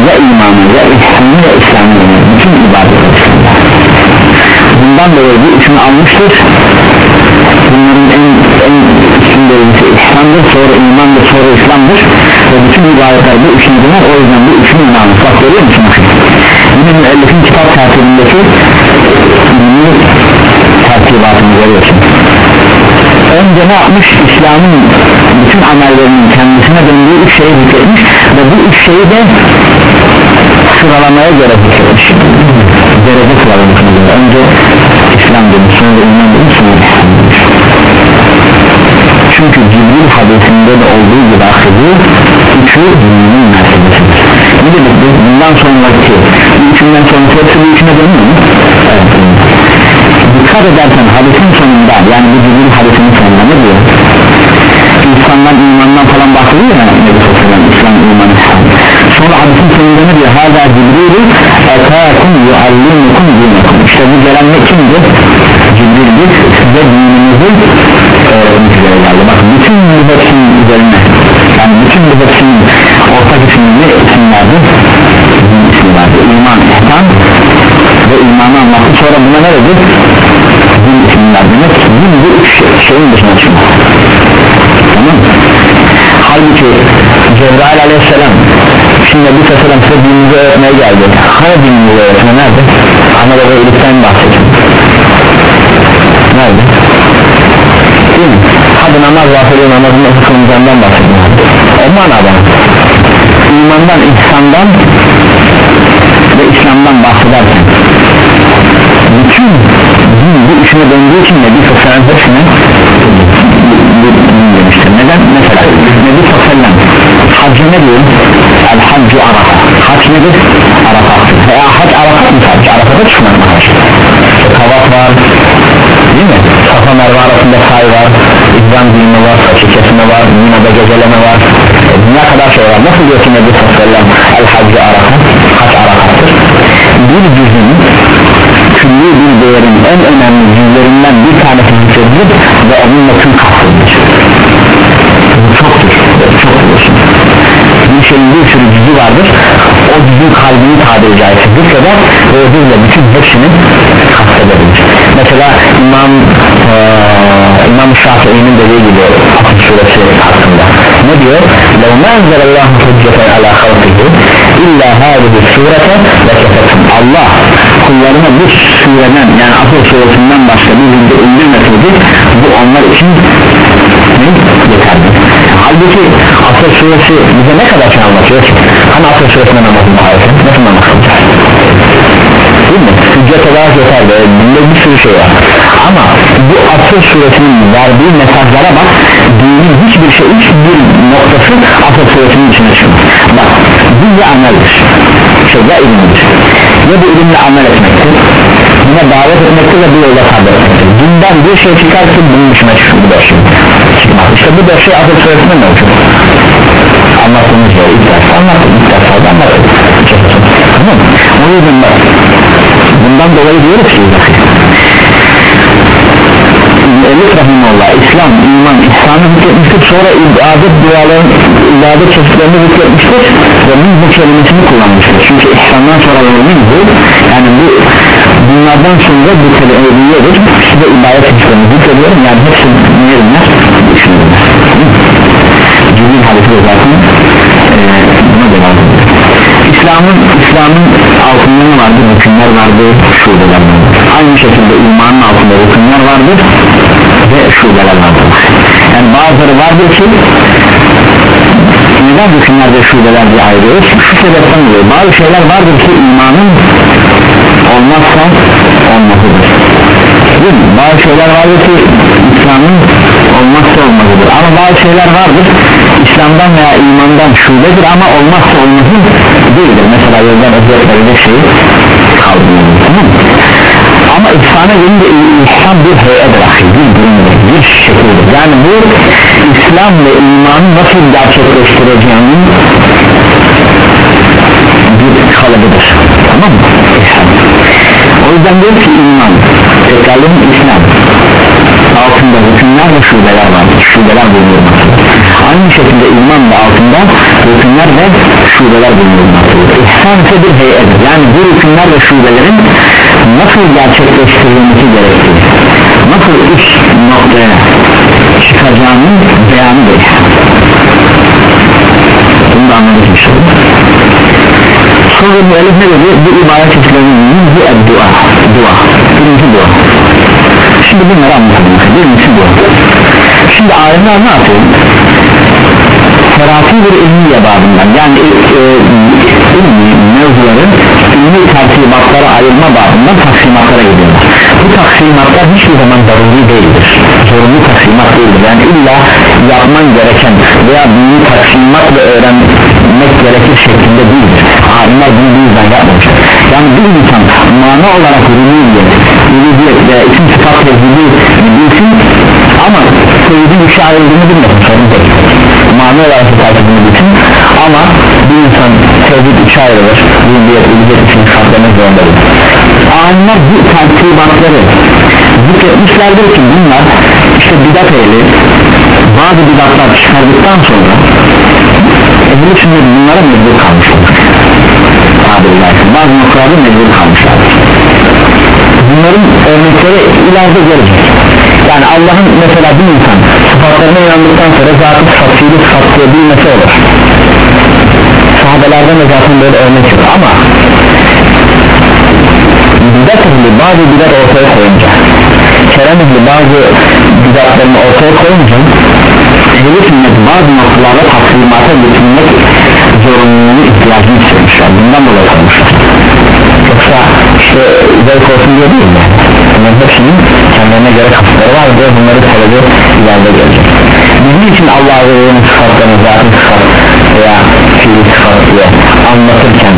ya imanı ya ihsanı ya İslam'ı dönüyor. Bütün ibadetler. Bundan dolayı bu üçünü almıştır bunların en, en üstün İslam'dır sonra imandır sonra İslam'dır. Ve bütün ibadetler bu üçünü döner o yüzden bu üçünü imanı. Bak görüyor musun? Yine müellifin kitap tertibindeki ünlü tertibatını görüyorsun. Önce ne yapmış? İslam'ın bütün amellerinin kendisine döndüğü üç şeyi zikretmiş ve bu üç şeyi de sıralamaya göre zikretmiş. Derece sıralamasına göre önce İslam demiş sonra iman demiş sonra çünkü Cibril hadisinde de olduğu gibi akıdı üçü dinin mertebesidir ne demek bu bundan sonraki üçünden sonraki hepsi bu üçüne dönüyor mu? evet dikkat edersen hadisin sonunda yani bu Cibril hadisinin sonunda ne diyor? İslam'dan imandan falan bahsediyor ya Nebi Sallallahu İslam iman İslam sonra hadisin sonunda ne diyor? Hâzâ Cibril'i etâkum yuallimukum dinakum işte bu gelen ne kimdi? Cibril'dir size dininizi öğretmek üzere bütün bu hepsinin üzerine yani bütün bu ortak ne isimlerdi? din ismi vardı iman, ihsan ve imanı anlattı sonra buna ne dedi? din isimler demek din bu üç şeyin dışına çıkmak tamam halbuki Cebrail aleyhisselam şimdi bir sefer size dininizi öğretmeye geldi hani dininizi öğretme nerede? ana baba iyilikten bahsedin nerede? değil mi? hadi namaz bahsediyor namazın nasıl kılınacağından bahsedin o manada imandan, ihsandan ve İslam'dan bahsederken bütün din bu işine döndüğü için Nebi Sosyal'ın hepsine demiştir neden? mesela Nebi Sosyal'ın haccı ne diyor? el haccı arafa hac nedir? arafattır veya hac arafat mı sadece arafata çıkmak mı hac? kavak var değil mi? safa merve arasında say var İzban giyimi var, saçı kesme var Mina'da gezeleme var. E, ne kadar şey var. Nasıl diyor ki Nebi Sosyal'ın el haccı arafa hac arafattır bir cüzün külli bir değerin en önemli cüzlerinden bir tanesi zikredilir ve onunla tüm kastedilir çoktur çok olursun bir şeyin bir sürü cüzü vardır. O cüzün kalbini tabiri caizse zikreder ve o cüzle bütün hepsini kastedilir mesela İmam ee, İmam Şafii'nin dediği gibi Asıl suresi hakkında ne diyor لو ما أنزل الله حجة على خلقه إلا هذه السورة لكفتهم Allah kullarına bu sureden yani Asıl suresinden başka bir bilgi indirmeseydi bu onlar için ne? yeterli halbuki Asıl suresi bize ne kadar şey anlatıyor ki hani Asıl suresinde namazın tarifi nasıl namaz kılacağız değil mi? Hüccet olarak yeter de bunda bir sürü şey var. Ama bu Asıl suresinin verdiği mesajlara bak dinin hiçbir şey hiçbir noktası Asıl suresinin içine çıkmaz. Bak bu ya ameldir? Şey ya ilimdir ya bu ilimle amel etmektir buna davet etmektir ve bu yolda sabır etmektir. Dinden bir şey çıkar ki bunun dışına bu dört şey. Çıkmaz. İşte bu dört şey Asıl suresinde mevcut anlattığımız yolu ilk derste anlattım ilk derslerde anlattım. Tamam o yüzden bak bundan dolayı diyoruz ki Elif Rahimullah İslam, iman, İslam'ı zikretmiştir sonra ibadet duaların ibadet çeşitlerini zikretmiştir ve bu kelimesini kullanmıştır. Çünkü İslam'dan sonra minhu yani bu bunlardan sonra bu kelimedir size ibadet çeşitlerini zikrediyorum yani hepsi ne Cibril hadisi zaten ee, buna devam ediyor İslam'ın İslam'ın altında ne vardır? Hükümler vardır, şubeler vardır. Aynı şekilde imanın altında hükümler vardır ve şubeler vardır. Yani bazıları vardır ki neden hükümler ve şubeler diye ayırıyoruz? Şu sebepten dolayı bazı şeyler vardır ki imanın olmazsa olmazıdır. Değil mi? Bazı şeyler vardır ki İslam'ın olmazsa olmazıdır. Ama bazı şeyler vardır İslam'dan veya imandan şubedir ama olmazsa olmazı değildir. Mesela yoldan özellikle şey kaldırılır. Tamam? Ama ihsana gelince İslam bir heyettir bir durumdur, bir şekildir. Yani bu İslam ve imanı nasıl gerçekleştireceğinin bir kalıbıdır. Tamam mı? İslam. Yüzden diyor ki iman, tekrarlayın İslam altında hükümler ve şubeler var. Şubeler bulunmaktadır aynı şekilde iman da altında hükümler ve şubeler bulunmaktadır İhsan ise bir heyettir yani bu hükümler ve şubelerin nasıl gerçekleştirilmesi gerektiği nasıl üst noktaya çıkacağının beyanıdır bunu da anladık inşallah sonra müellif ne dedi bu ibadet çeşitlerinin bu dua dua. Birinci dua. Şimdi bunları anlatalım. Birincisi dua. Şimdi alimler ne yapıyor? Terapi bir ilmiye babından yani e, e, ilmi mevzuları ilmi tertibatlara ayrılma babından taksimatlara gidiyorlar taksimatlar hiçbir zaman zaruri değildir. Zorunlu taksimat değildir. Yani illa yapman gereken veya bunu taksimatla öğrenmek gerekir şeklinde değildir. Alimler bunu bu yüzden yapmamış yani bir insan mana olarak rümiyet ülüdiyet ve isim sıfat tezgili bilsin ama sevdiği bir şey ayrıldığını bilmesin sorun değil. Mana olarak sıfat tezgili bilsin ama bir insan sevdiği bir şey ayrılır ülüdiyet ülüdiyet için sıfatlarına zorundadır alimler bu tertibatları zikretmişlerdir ki bunlar işte bidat ehli bazı bidatlar çıkardıktan sonra ehli sünnet bunlara mecbur kalmışlar bazı noktalarda mecbur kalmışlar. Bunların örnekleri ileride gelecek yani Allah'ın mesela bir insan sıfatlarına inandıktan sonra zatı sıfatıyla sıfatlayabilmesi olur. Sahabelerden de zaten böyle örnek yok ama ehli bazı bidat ortaya koyunca kerem ehli bazı bidatlarını ortaya koyunca ehli sünnet bazı noktalarda taksimata getirmek zorunluluğunu ihtiyacını hissetmişler bundan dolayı kalmışlar yoksa işte zevk olsun diye değil mi? bunların hepsinin kendilerine göre kapıları var ve bunları talebi ileride gelecek bizim için Allah Azze'nin sıfatlarını zaten sıfat veya fiili sıfat diye anlatırken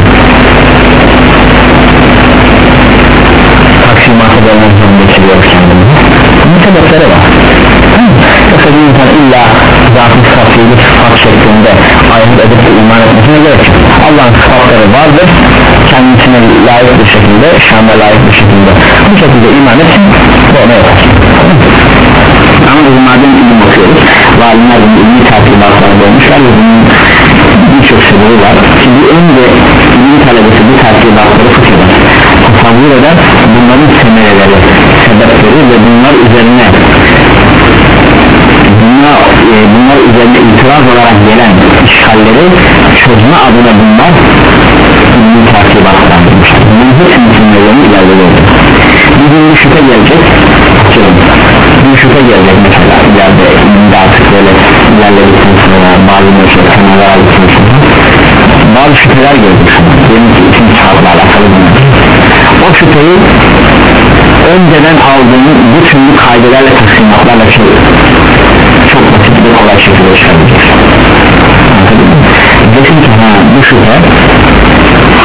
dönmek zorunda geçiriyoruz kendimizi bunun sebepleri var. Yoksa bir insan illa zatı sıfat fiili sıfat şeklinde ayrıt edip iman etmesine gerek yok. Allah'ın sıfatları vardır. Kendisine layık bir şekilde şanla layık bir şekilde bu şekilde iman etsin bu ona yapar ama biz madem ilim okuyoruz ve alimler bunu ilmi takibatlarda olmuşlar ve bunun birçok sebebi var. Şimdi önce ilim talebesi bu takibatları fıkheder tasavvur eder bunların semereleri sebepleri ve bunlar üzerine bunlar, e, bunlar üzerine itiraz olarak gelen işgalleri çözme adına bunlar ilmi takibatlandırmışlar bunun hepsinin cümlelerini ileride gördük bir gün bir şüphe gelecek atıyorum. Bir şüphe gelecek mesela ileride ilimde artık böyle ilerledikten sonra meşhur kanallar aldıktan sonra bazı şüpheler gelecek benim ki için çağla alakalı bunlar o şüpheyi önceden aldığın bu türlü kaydelerle taksimatlarla şey çok basit ve kolay şekilde çıkabileceksin desin ki ha bu şüphe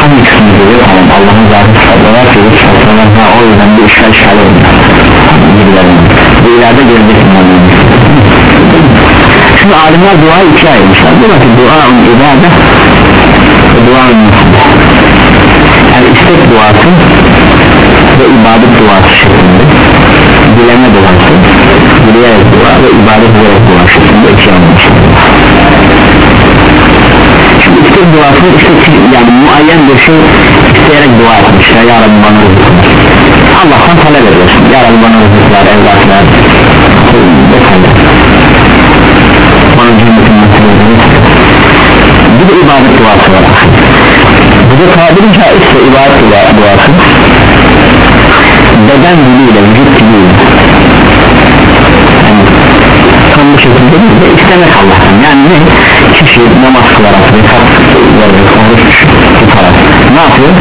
hangi kısmı geliyor tamam Allah'ın zatı var ki sıfatları ha o yüzden bir işgal edin gibilerin bu ileride gelecek şimdi alimler duayı ikiye ayırmışlar diyorlar ki dua-ın ibadet yani istek duası ve ibadet duası şeklinde dileme duası dileyerek dua ve ibadet ederek dua şeklinde ikiye ayırmışlar şimdi istek duası işte yani muayyen bir şey isteyerek dua etmişler. Ya Rabbi bana rızık Allah'tan talep ediyorsun. Ya Rabbi bana rızık ver evlat ver. Vesaire. Bana cennetin bir de ibadet duası var da tabiri caizse ibadet duası. Beden diliyle vücut diliyle. Tam bu şekilde değil de istemek Allah'tan. Yani ne? Kişi namaz kılarak rekat vererek oruç tutarak. Ne yapıyor?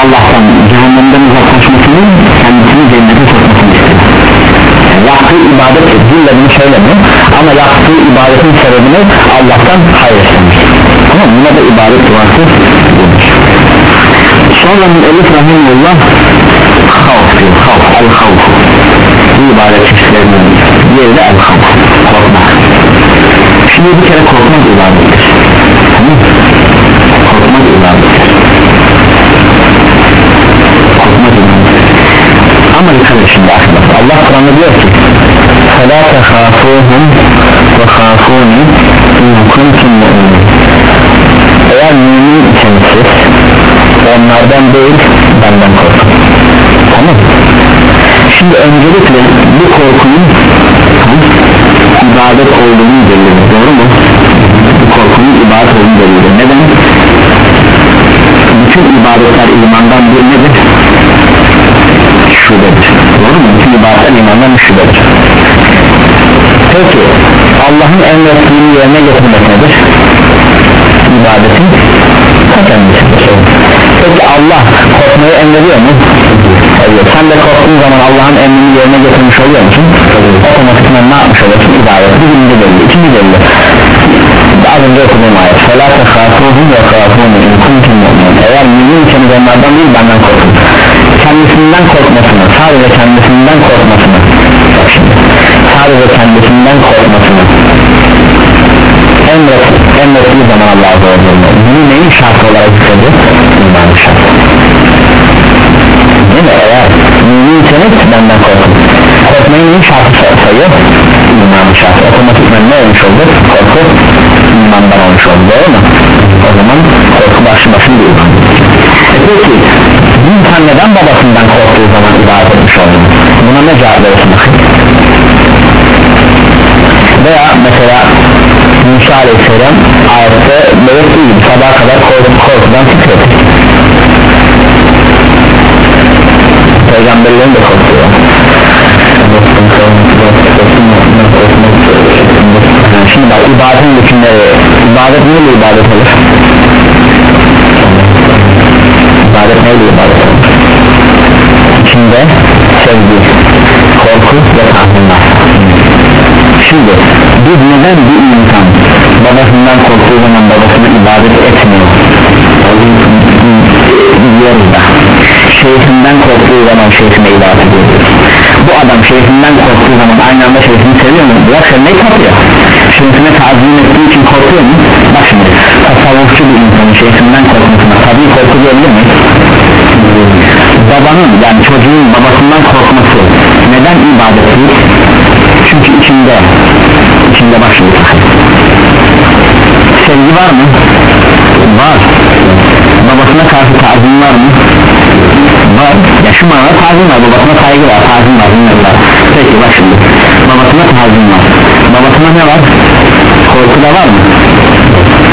Allah'tan cehennemden uzaklaşmasını kendisini cennete sokmasını istiyor. Yaptığı ibadet dille bunu söylemiyor. Ama yaptığı ibadetin sebebini Allah'tan hayır istemiş tamam buna da ibadet duası sonra müellif rahimullah havf diyor havf el havf bu ibadet çeşitlerinden diğeri de el havf korkmak şimdi bir kere korkmak ibadettir tamam korkmak ibadettir korkmak ibadettir ama dikkat et şimdi arkadaşlar Allah Kur'an'da diyor ki فَلَا تَخَافُوهُمْ وَخَافُونِ اِنْ كُنْتُمْ مُؤْمِنِينَ eğer mümin iseniz onlardan değil benden korkun. Tamam. Şimdi öncelikle bu korkunun ibadet olduğunu belirtir doğru mu? Bu korkunun ibadet olduğunu belirtir neden? Bütün ibadetler imandan bir nedir? Şubedir. Doğru mu? Bütün ibadetler imandan bir şubedir. Peki Allah'ın emrettiğini yerine getirmek nedir ibadetin ta kendisidir peki Allah korkmayı emrediyor mu? Evet. sen de korktuğun zaman Allah'ın emrini yerine getirmiş oluyor musun? otomatikman ne yapmış oluyorsun? ibadet birinci belli, ikinci belli az önce okuduğum ayet فَلَا تَخَافُوهُمْ وَخَافُونَ اِنْ كُنْتُمْ مُؤْمِنَ eğer mümin iseniz onlardan değil benden korkun kendisinden korkmasını sadece kendisinden korkmasını bak şimdi sadece kendisinden korkmasını emret, emrettiği zaman Allah Azze ve Celle bunu neyin şartı olarak istedi? imanın şartı değil mi? eğer müminseniz benden korkun korkmayı neyin şartı sayıyor? imanın şartı otomatikman ne olmuş oldu? korku imandan olmuş oldu doğru mu? o zaman korku başı başın bir iman e peki bir insan neden babasından korktuğu zaman ibadet etmiş oldu? buna ne cevap verirsin? veya mesela Musa aleyhisselam ayette değil. Sabaha kadar korku, korkudan titredi peygamberlerin de korkuyor. Şimdi bak ibadetin hükümleri ibadet neyle ibadet olur? İbadet neyle ibadet olur? İçinde sevgi korku ve tahminler şimdi biz neden bir insan babasından korktuğu zaman babasına ibadet etmiyor biliyoruz da şeyhinden korktuğu zaman şeyhine ibadet ediyor bu adam şeyhinden korktuğu zaman aynı anda şeyhini seviyor mu? bırak sevmeyi korkuyor şeyhine tazim ettiği için korkuyor mu? bak şimdi tasavvufçu bir insanın şeyhinden korkmasına tabi korku diyebilir mi? babanın yani çocuğun babasından korkması neden ibadet değil? çünkü içinde içinde bak şimdi. Sevgi var mı? var. Babasına karşı tazim var mı? var. Ya şu manada tazim var. Babasına saygı var. Tazim var. Bilmiyorlar peki bak şimdi. Babasına tazim var. Babasına ne var? korku da var mı?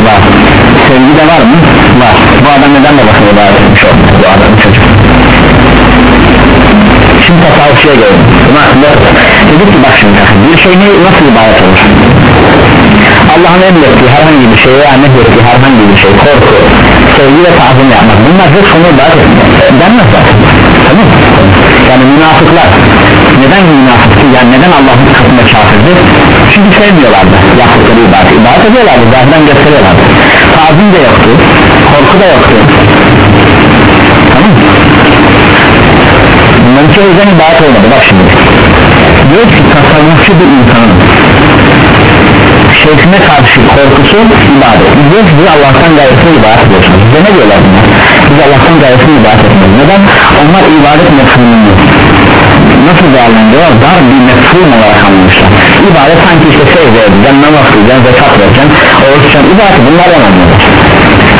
var. Sevgi de var mı? var. Bu adam neden babasına ibadet etmiş oldu bu adam çocuk. Şimdi tasavvufçuya gelelim buna dedik ki bak şimdi bir şey ne, nasıl ibadet olur? Allah'ın emrettiği herhangi bir şey veya nehyettiği herhangi bir şey korku, sevgi ve tazim yapmak. Bunlar hep sonu ibadet denmez zaten. Yani münafıklar. Neden münafıktı yani neden Allah'ın katında kafirdi çünkü sevmiyorlardı. Yaptıkları ibadet. İbadet ediyorlardı. Zahiren gösteriyorlardı. Tazim de yoktu. Korku da yoktu. Tamam. Bunların çoğu yüzden ibadet olmadı. Bak şimdi diyor ki tasavvufçu bir insanın şeyhine karşı korkusu ibadet. Biz diyoruz ki Allah'tan gayretini ibadet ediyorsunuz bize ne diyorlar bunlar? Biz Allah'tan gayretini ibadet etmiyoruz neden? Onlar ibadet mefhumunu nasıl değerlendiriyorlar? Dar bir mefhum olarak anlamışlar. İbadet sanki işte secde edeceksin namaz kılacaksın zekat vereceksin oruç tutacaksın ibadet bunlardan anlıyorlar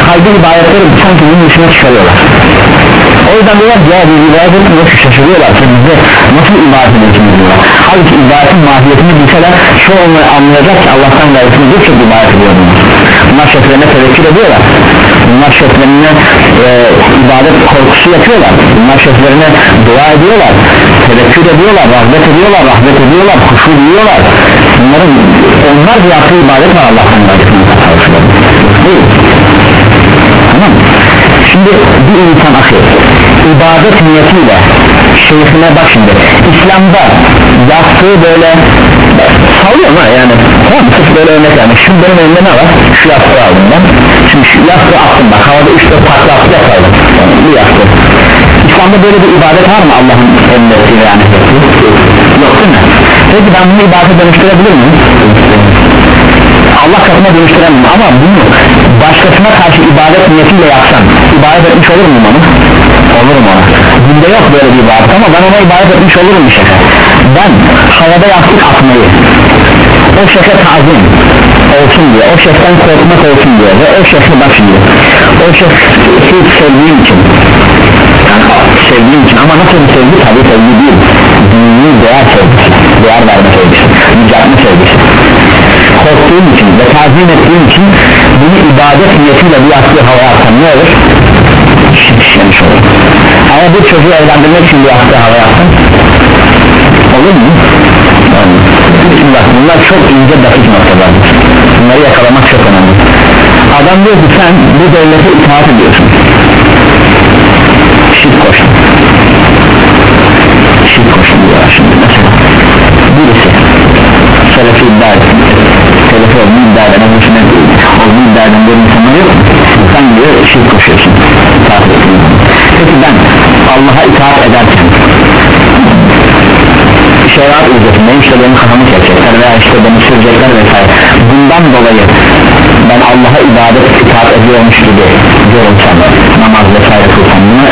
kalbi ibadetleri sanki bunun dışına çıkarıyorlar o yüzden diyorlar ya bir ibadet nasıl şaşırıyorlar? Bize nasıl ibadet ediyorsunuz diyorlar? Halbuki ibadetin mahiyetini bilseler çoğunu anlayacak ki Allah'tan gayretini birçok ibadet ediyor bunlar. Şeflerine tevekkül ediyorlar. Bunlar şeflerine e, ibadet korkusu yapıyorlar bunlar şeflerine dua ediyorlar tevekkül ediyorlar rahmet ediyorlar rahmet ediyorlar kuşu diyorlar bunların onlar yaptığı ibadet var Allah'tan değil tamam şimdi bir insan akıl ibadet niyetiyle şeyhine bak şimdi. İslam'da yaptığı böyle sallıyorum ha yani. Tamam sırf böyle örnek yani şu benim elimde ne var? Şu yastığı aldım ben. Şimdi şu yastığı attım bak havada 3-4 farklı yastığı yapalım yani bu yastığı. İslam'da böyle bir ibadet var mı Allah'ın emrettiği yani? Yok değil mi? Peki ben bunu ibadete dönüştürebilir miyim? Allah katına dönüştüremem ama bunu başkasına karşı ibadet niyetiyle yapsan ibadet etmiş olur mu onu? olurum ona. Dinde yok böyle bir ibadet ama ben ona ibadet etmiş olurum bir şefe ben havada yastık atmayı o şefe tazim olsun diye o şeften korkmak olsun diye ve o şefe bak şimdi o şefi sevdiğim için sevdiğim için ama nasıl bir sevgi? Tabi sevgi değil. Dini değer sevgisi değer verme sevgisi mücadele sevgisi. Korktuğum için ve tazim ettiğim için bunu ibadet niyetiyle bir yastığı havaya atsam ne olur? şirk işlemiş olur. Ama bu çocuğu evlendirmek için bir yastığı havaya atsam olur mu? Bak bunlar çok ince dakik noktalar. Bunları yakalamak çok önemli. Adam diyor ki sen bu devlete itaat ediyorsun. Şirk koşun. Şirk koşun diyorlar şimdi. Mesela birisi selefi iddia etsin selefi olduğunu iddia eden şirk koşuyorsun. İtaat etsin peki ben Allah'a itaat ederken şeriat ücretinde işte benim kafamı çekecekler veya işte beni sürecekler vesaire. Bundan dolayı ben Allah'a ibadet itaat ediyormuş gibi görünsem namaz vesaire kılsam bunu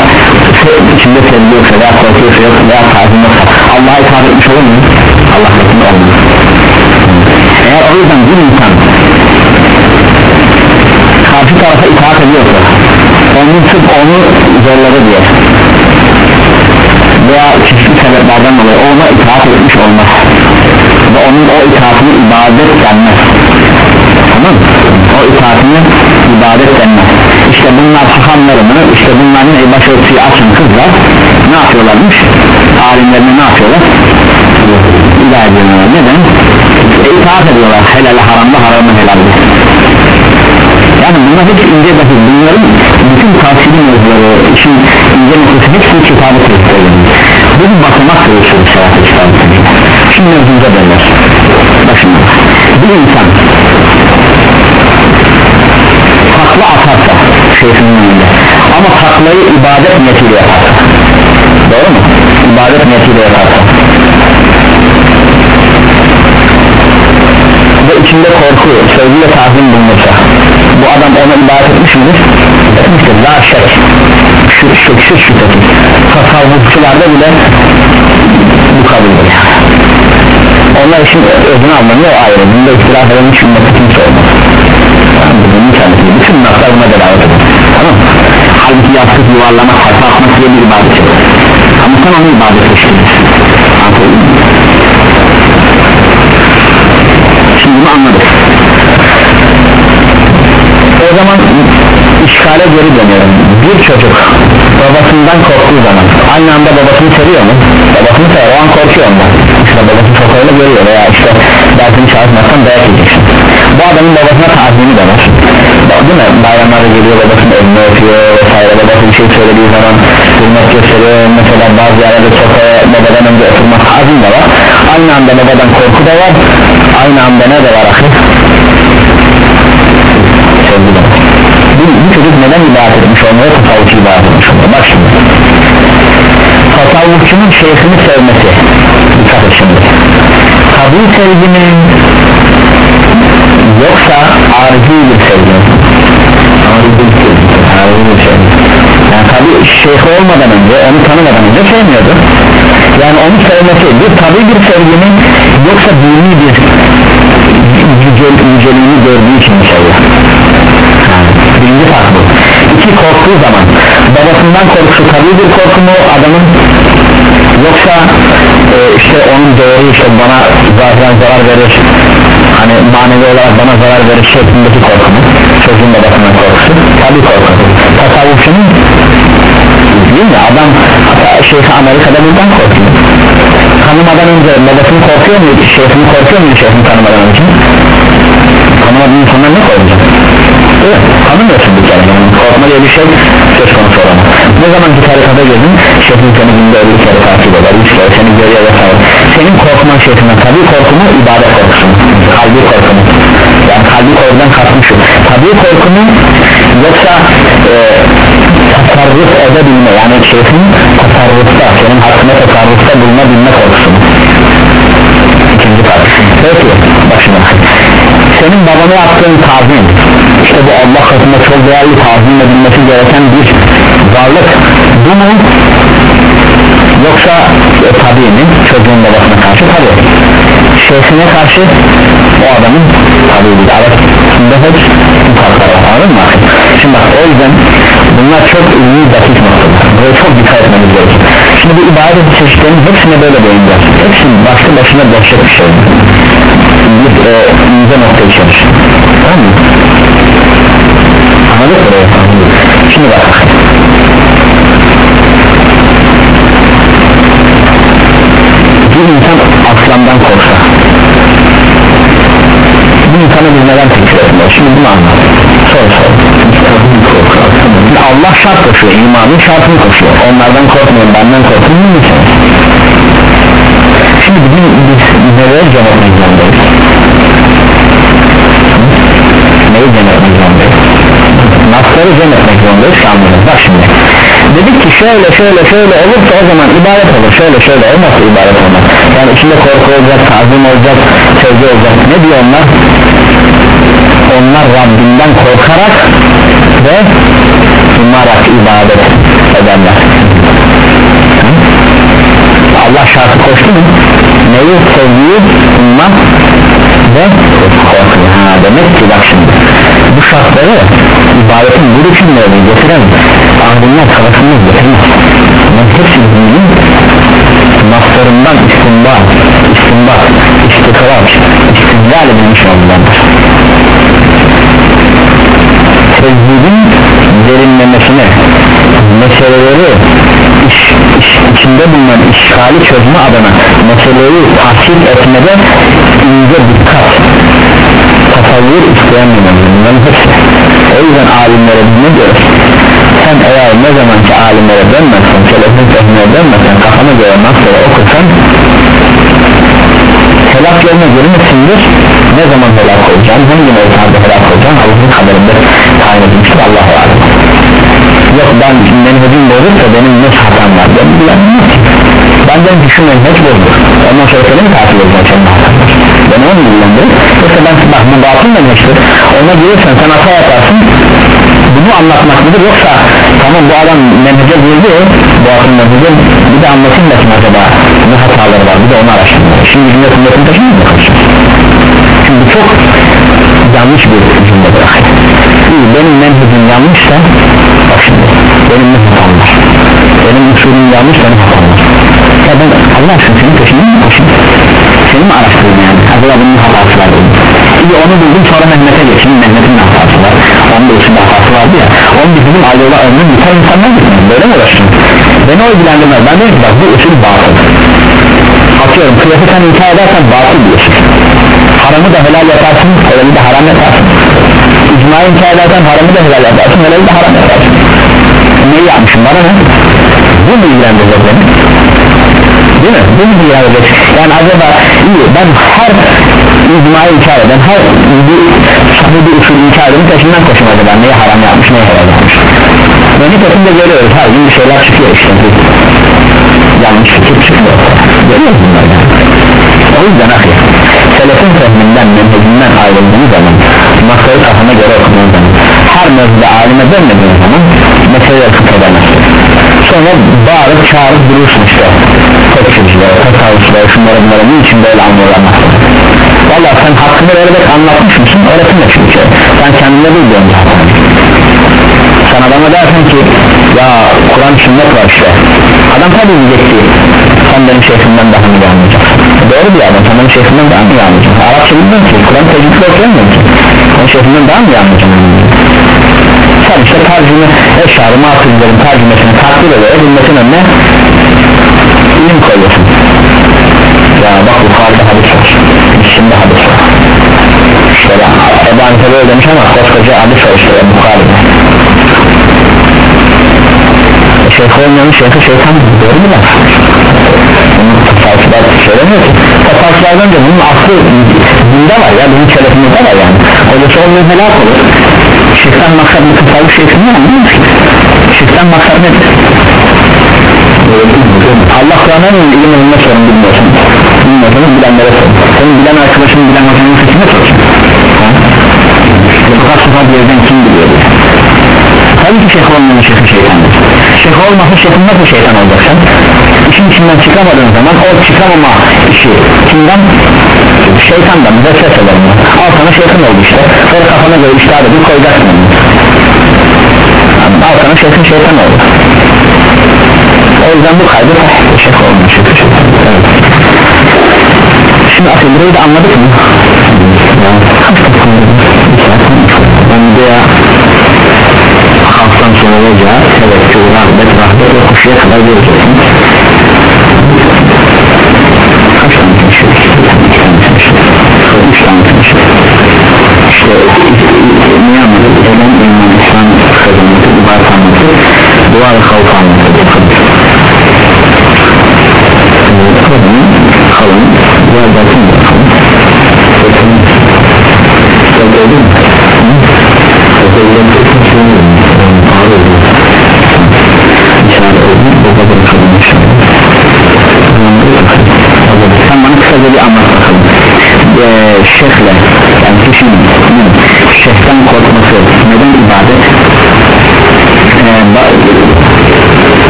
içinde sevgi yoksa veya korku yoksa yok veya tazim yoksa Allah'a itaat etmiş olur mu? Allah katında olmaz. Eğer o yüzden bir insan karşı tarafa itaat ediyorsa onun sırf onu zorladı diye veya çeşitli sebeplerden dolayı ona itaat etmiş olmaz ve onun o itaatini ibadet denmez. Tamam o itaatini ibadet denmez. İşte bunlar hahamlarını işte bunların el başörtüsü açan kızlar ne yapıyorlarmış? Alimlerine ne yapıyorlar? İlah ediyorlar neden? E, itaat ediyorlar. Helal haramda haramı helalde yani bunlar hepsi ince basit bunların bütün tavsiyeli mevzuları işin ince noktası hepsi kitabı tezgahı bu bir basamak çalışıyor şerafı kitabı. Şimdi mevzuda derler bakın bir insan takla atarsa şeyhinin önünde ama taklayı ibadet niyetiyle yaparsa doğru mu? ibadet niyetiyle yaparsa ve içinde korku, sevgi ve tazim bulunursa bu adam ona ibadet etmiş midir? etmiştir la şek. Şu şu şu şu şeksiz şüphesiz tasavvufçularda bile bu kabuldür yani. Onlar için özünü almanı o ayrı bunda istiraf eden hiç ümmeti kimse olmaz. Tamam bunun kendisi bütün naslar buna delalet eder tamam halbuki yastık yuvarlamak harfa atmak diye bir ibadet ama sen onu ibadet etmişsin anladın mı? İşgale geri dönüyorum. Bir çocuk babasından korktuğu zaman aynı anda babasını seviyor mu? babasını sever o an korkuyor ondan işte babası sokağıyla görüyor veya işte dersini çalışmaktan dayak yiyeceksin. Bu adamın babasına tazimi de var. Değil mi? bayramlarda geliyor babasının önüne öpüyor vesaire babası bir şey söylediği zaman hürmet gösteriyor. Mesela bazı yerlerde sokağa babadan önce oturmak tazim de var. Aynı anda babadan korku da var. Aynı anda ne de var akı sevgi de var çocuk neden ibadet etmiş olmalı tasavvufçu ibadet etmiş olmalı bak şimdi. Tasavvufçunun şeyhini sevmesi. Dikkat et şimdi. Tabi sevgi. Mi yoksa arzi bir sevgi. Yani tabi şeyh olmadan önce onu tanımadan önce sevmiyordu. Yani onu sevmesi bir tabi bir sevgi mi yoksa dini bir yücel, yüceliğini gördüğü için seviyor birinci fark bu. İki korktuğu zaman. Babasından korkusu tabi bir korku mu adamın? Yoksa e, işte onun doğru işte bana zaten zarar verir hani manevi olarak bana zarar verir şeklindeki korku mu? Çocuğun babasından korkusu. Tabi korku. Tasavvufçunun değil mi? Adam şeyh Amerika'da buradan korkuyor. Tanımadan önce babasını korkuyor muydu şeyhini korkuyor muydu şeyhini tanımadan önce? Tanımadığın insanlar ne korkacak evet tanımıyorsun bir kere yani korkma diye bir şey söz konusu olamaz. Ne zaman ki tarikata girdin şeyhin seni günde 50 kere takip eder 3 kere seni görüyor vesaire senin korkman şeyhinden tabi korkumu ibadet korkusu kalbi korkumu yani kalbi korkudan kastım şu tabi korkumu yoksa e, tasarruf edebilme yani şeyhin tasarrufta senin hakkında tasarrufta bulunabilme korkusu ikinci part peki şimdi senin babana yaptığın tazim işte bu Allah katında çok değerli tazim edilmesi gereken bir varlık. Bu mu? Yoksa e, tabi mi? Çocuğun babasına karşı tabi şeyhine karşı o adamın tabi değil arasında hep farklar var anladın mı? şimdi bak o yüzden bunlar çok ünlü dakik noktalar. Böyle çok dikkat etmemiz gerekiyor. Şimdi bu ibadet çeşitlerinin hepsine böyle değineceğiz hepsinin başlı başına dehşet bir şey bir e, ince nokta içerir tamam mı? anladık mı? şimdi bak bir insan aslandan korksa bu insanı biz neden tekfir şimdi bunu anlat. Sor sor. Allah şart koşuyor imanın şartını koşuyor. Onlardan korkmayın benden mu şimdi bizim biz nereye cem etmek neyi cem etmek zorundayız. Nasları cem etmek zorundayız. Ki anlayın bak şimdi. Dedik ki şöyle şöyle şöyle olursa o zaman ibadet olur. Şöyle şöyle olmazsa ibadet olmaz. Yani içinde korku olacak tazim olacak sevgi olacak. Ne diyor onlar? Onlar Rabbinden korkarak ve umarak ibadet ederler Allah şartı koştu mu? Neyi sevgiyi ummak ve korku ha demek ki bak şimdi. Bu şartları ibadetin bu rükünlerini getiren ahdinler savaşını getirmez bunun hepsi dinin naslarından istinbat istinbat istikrar istidlal edilmiş olmalıdır tezgidin derinlemesine meseleleri iş, iş, içinde bulunan işgali çözme adına meseleyi tahsil etmede ince dikkat tasavvur isteyen bunların o yüzden alimlere ne diyor. Sen eğer ne zaman ki alimlere dönmezsen selefin fehmine dönmezsen kafana göre nasıl okursan helak yoluna girmişsindir. Ne zaman helak olacağım hangi mevzada helak olacağım Allah'ın kaderinde tayin edilmiştir. Allah'a alem yok ben menhecim bozuksa benim ne hatam var? Ben bilemem ben ben düşünmeyin hiç bozdur ondan sonra seni mi takip edeceğim senin hatan ben onu mu bilmem yoksa ben bak bu batıl menheçtir ona gelirsen sen hata yaparsın. Bunu anlatmak mıdır? Yoksa tamam bu adam menhece girdi adam menhece bir de anlatayım da kim acaba ne hataları var? Bir de onu araştırıyor şimdi cümle sünnetin peşine mi bakacağız şimdi çok yanlış bir cümle bırakıyor İyi, benim menhecim yanlışsa bak şimdi benim ne hatam var? Benim usulüm yanlış benim hatam var. Ya ben Allah aşkına senin peşine mi koşayım? Seni mi araştırayım yani? Acaba bunun hatası var dedim onu buldum sonra Mehmet'e geçeyim Mehmet'in hatası var. Onun da usulü hatası vardı ya. Onun bir bizim ayrıla ömrüm biter insanlar gitmem böyle mi uğraştım beni o ilgilendirmez. Ben dedim ki bak bu usul batıl. Atıyorum kıyafet sen inkar edersen batıl diyorsun. Haramı da helal yaparsın helali de haram yaparsın icmayı inkar edersen haramı da helal yaparsın helali de haram yaparsın neyi yapmışım? Bana ne? Bu mu ilgilendirecek beni? Değil mi? Bu mu ilgilendirecek? Yani acaba iyi ben her icmayı inkar eden her bir sahibi usul inkar edenin peşinden koşum acaba? Neyi haram yapmış neyi helal yapmış beni peşinde görüyoruz. Her gün bir şeyler çıkıyor işte. Yanlış fikir çıkıyor. Görüyoruz bunları yani. O yüzden ahi selefin fehminden menhecinden ayrıldığın zaman masayı kafana göre okuduğun zaman her mevzide alime dönmediğin zaman meseleyi akıp edemezsin sonra bağırıp çağırıp durursun işte. Tekfircilere, tasavvufçilere, şunlara bunlara niçin böyle anlıyorlar valla sen hakkını vererek anlatmış mısın? Öğretimle çünkü. Sen kendine bildiğin bir hakkını sana bana dersin ki ya Kur'an sünnet var işte. Adam tabi diyecek ki sen benim şeyhimden daha mı anlayacaksın doğru bir adam sen benim şeyhimden daha mı anlayacaksın Arapça bilmiyorum ki. Kur'an tecrübeli okuyamıyorum ki ben şeyhimden daha mı anlayacaksın sen işte tercüme eşarı matrizlerin tercümesini takdir ederek ümmetin önüne ilim koyuyorsun. Ya bak Bukhari'de hadis var Müslim'de hadis var işte Ebu Hanife böyle demiş ama koskoca hadis var işte Bukhari'de şeyh olmayanın şeyhi şeytan doğru mu lan? Söylemiyor ki Tasavvuflardan önce bunun aslı dinde var ya bunun şerefimizde var yani. Hocası olmayan helak olur. Şeyhten maksat bu tasavvuf şeyhini anlıyor musun? Şeyhten maksat nedir? Allah Kur'an'ın ilim olma sorun bilmiyorsun. Bilmiyorsanız bilenlere sorun. Senin bilen arkadaşın bilen hocanın sesine sorsun kadar sıfat yerden kim biliyor? Diye Tabii ki şeyh olmayan şeyhin şeytandır Şeyh olmasa şeyhin nasıl şeytan olacaksın İşin içinden çıkamadığın zaman o çıkamama işi. Kimden? Şeytandan vesves ederim al sana şeytan oldu işte. Sonra kafana göre iştihar edip koyacaksın al sana şeytan şeytan oldu. O yüzden bu kaydı şeyh olmuş. Evet. şimdi asıl da anladık mı? ben de ya halktan sonra olacağı tevekkül, rahmet, rahmet ve kuşuya kadar göreceksin kaç tane konuşuyor? iki tane konuşuyor üç tane konuşuyor işte niye anladık? Elen iman, İslam kazanması, ibadet anlatı dua ve havf anlatı kadının kalın diğer bakın da kalın bütün şeyin ağır oldu İçeride oldu bu kadar kalın inşallah sen bana kısaca bir anlat bakalım. Ee, şeyhle yani kişinin şeyhten korkması neden ibadet? Ee, ba,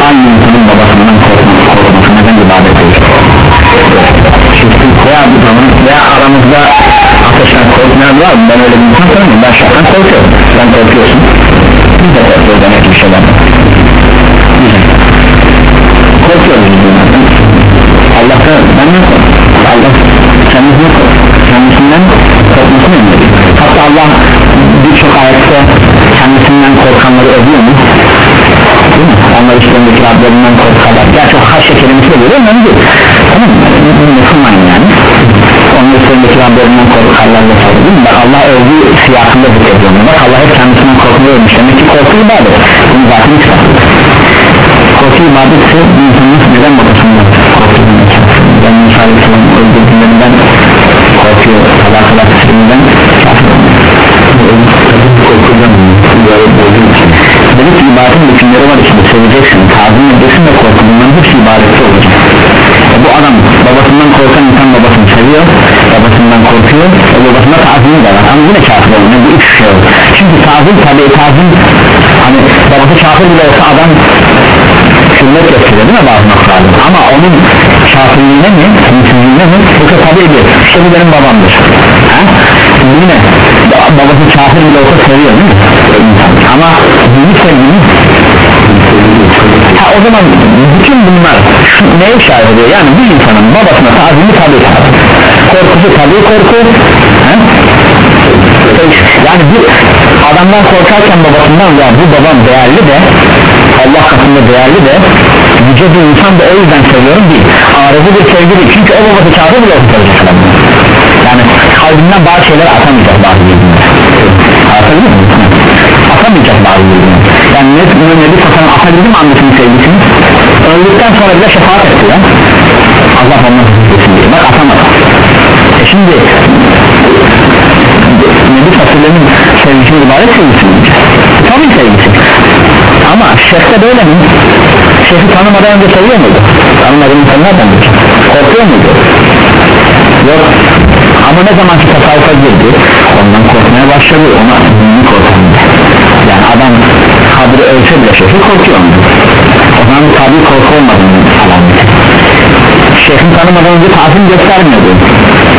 aynı insanın babasından korkması, korkması neden ibadet değil veya, veya aramızda ateşten korkmayan var mı? Ben öyle bir insan tanımıyorum ben şahsen korkuyorum. Sen korkuyorsun. Biz de korkuyoruz demek bir şeyler korkuyoruz Korkuyorum Allah kendisine kendisinden korkmasını emrediyor hatta Allah birçok ayette kendisinden korkanları övüyor mu? Değil mi? Onlar işlerindeki Rablerinden korkarlar. Gerçi o haşye kelimesi de görüyor değil. Tamam mı? Müslüman yani. Onun işlerindeki Rablerinden korkarlar vesaire değil mi? Allah övgü siyasında zikrediyor Bak Allah hep kendisinden korkmayı övmüş. Demek ki korku ibadet. Bunu zaten hiç Korku ibadetse bir insanın neden babasından korkuyor Aleyhisselam öldürdüğünden korkuyor Allah kadar sırrından korkudan dedik ki ibadetin bütünleri var içinde seveceksin tazim edeceksin ve korku bunların hepsi ibadette olacak. E bu adam babasından korkan insan babasını seviyor babasından korkuyor ve babasına tazimi de var ama yine kafir olmuyor bu üç şey olur çünkü tazim tabi tazim babası kafir bile olsa adam sünnet gösteriyor değil mi? Bazı noktalarda. Ama onun kafirliğine mi? Temizliğine mi? Bu tabi ediyor. İşte bu benim babamdır. Ha? yine babası kafir bile olsa seviyor değil mi? Ama dini sevgini ha, o zaman bütün bunlar şu, neye işaret ediyor yani bir insanın babasına tazimi tabi korkusu tabi korku. Ha? yani bir adamdan korkarken babasından ya bu babam değerli de Allah katında değerli de yüce bir insan da o yüzden seviyorum değil. Arızı bir sevgi değil. Çünkü o babası kafir bile olsa sevecek yani kalbinden bazı şeyler atamayacak bazı bilgiler atamayacak bazı bilgiler yani ne, ne, ne bir satanı atabildi mi annesinin sevgisini. Öldükten sonra bile şefaat etti ya. Allah ondan sevgisini diye bak atamadı. E şimdi Nebi fasulyenin sevgisi ibadet sevgisi mi? Tabii sevgisi ama şefte böyle mi? Şefi tanımadan önce seviyor muydu? Tanımadan insan nereden bilecek? Korkuyor muydu? Yok ama ne zaman ki tasavvufa girdi ondan korkmaya başladı ona dinli korkan yani adam kabri ölse bile şefi korkuyor mu? o zaman tabi korku olmadığını alameti şeyhin tanımadan önce tazim göstermiyordu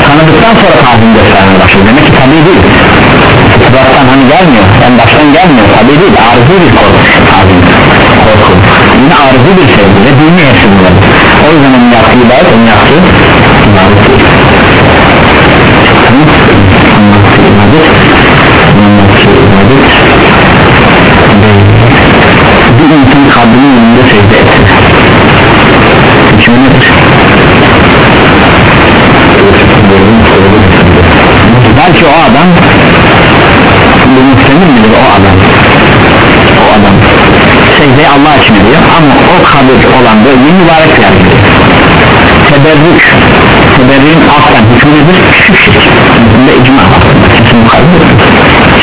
tanıdıktan sonra tazim göstermeye başladı demek ki tabi değil Fıtrattan hani gelmiyor en baştan gelmiyor. Tabi değil arzu bir korku tazim korku yine arzu bir sevgi ve dini hepsi bunlar o yüzden onun yaptığı ibadet. Onun yaptığı ibadet. Bir insan kalbinin önünde secde etsin. Hükmü nedir? belki o adam müstemin midir o adam? O adam secdeyi Allah için ediyor ama o kabir olan böyle mübarek yer teberrük. Teberrüğün aslen hükmü nedir? küçük şirk. Bunda icma kesin mukayyet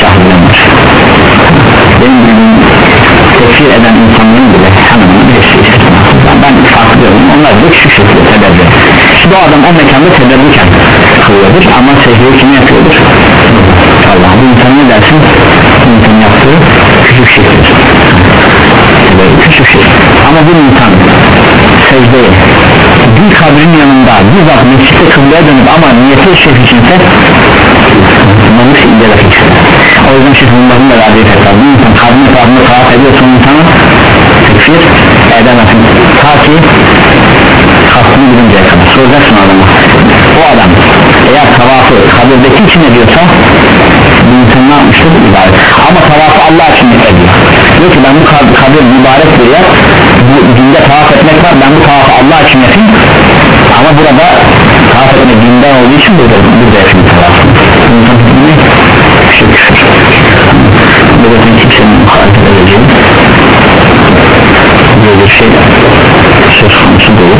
şahiden var benim bildiğim tekfir eden insanların bile hemen bir şey ben farklı diyorum. Onlar da küçük şekilde teberrük. Şimdi o adam o mekanda teberrüken kılıyordur ama secdeyi kim yapıyordur? Allah bu insan ne dersin? bu insan yaptığı küçük şirktir küçük şirk ama bu insan secdeyi bir kabrin yanında bizzat mescitte kıbleye dönüp ama niyeti şirk içinse bunu inceler o yüzden şirk bunların da verdiği tekrar bir insan kabrin etrafında tavaf ediyorsa insanı tekfir edemezsin. Ta ki kastını bilinceye kadar. Soracaksın adama. O adam eğer tavafı kabirdeki için ediyorsa bu insan ne yapmıştır? İbadet. Ama tavafı Allah için ediyor. Diyor ki ben bu kabir, kabir mübarek bir bu dinde tavaf etmek var. Ben bu tavafı Allah için yapayım. Ama burada tavaf etmek dinden olduğu için burada, burada yapayım tavafı. İnsan ne? şey düşür burada kimsenin muhalefet edeceği böyle bir şey söz konusu değil.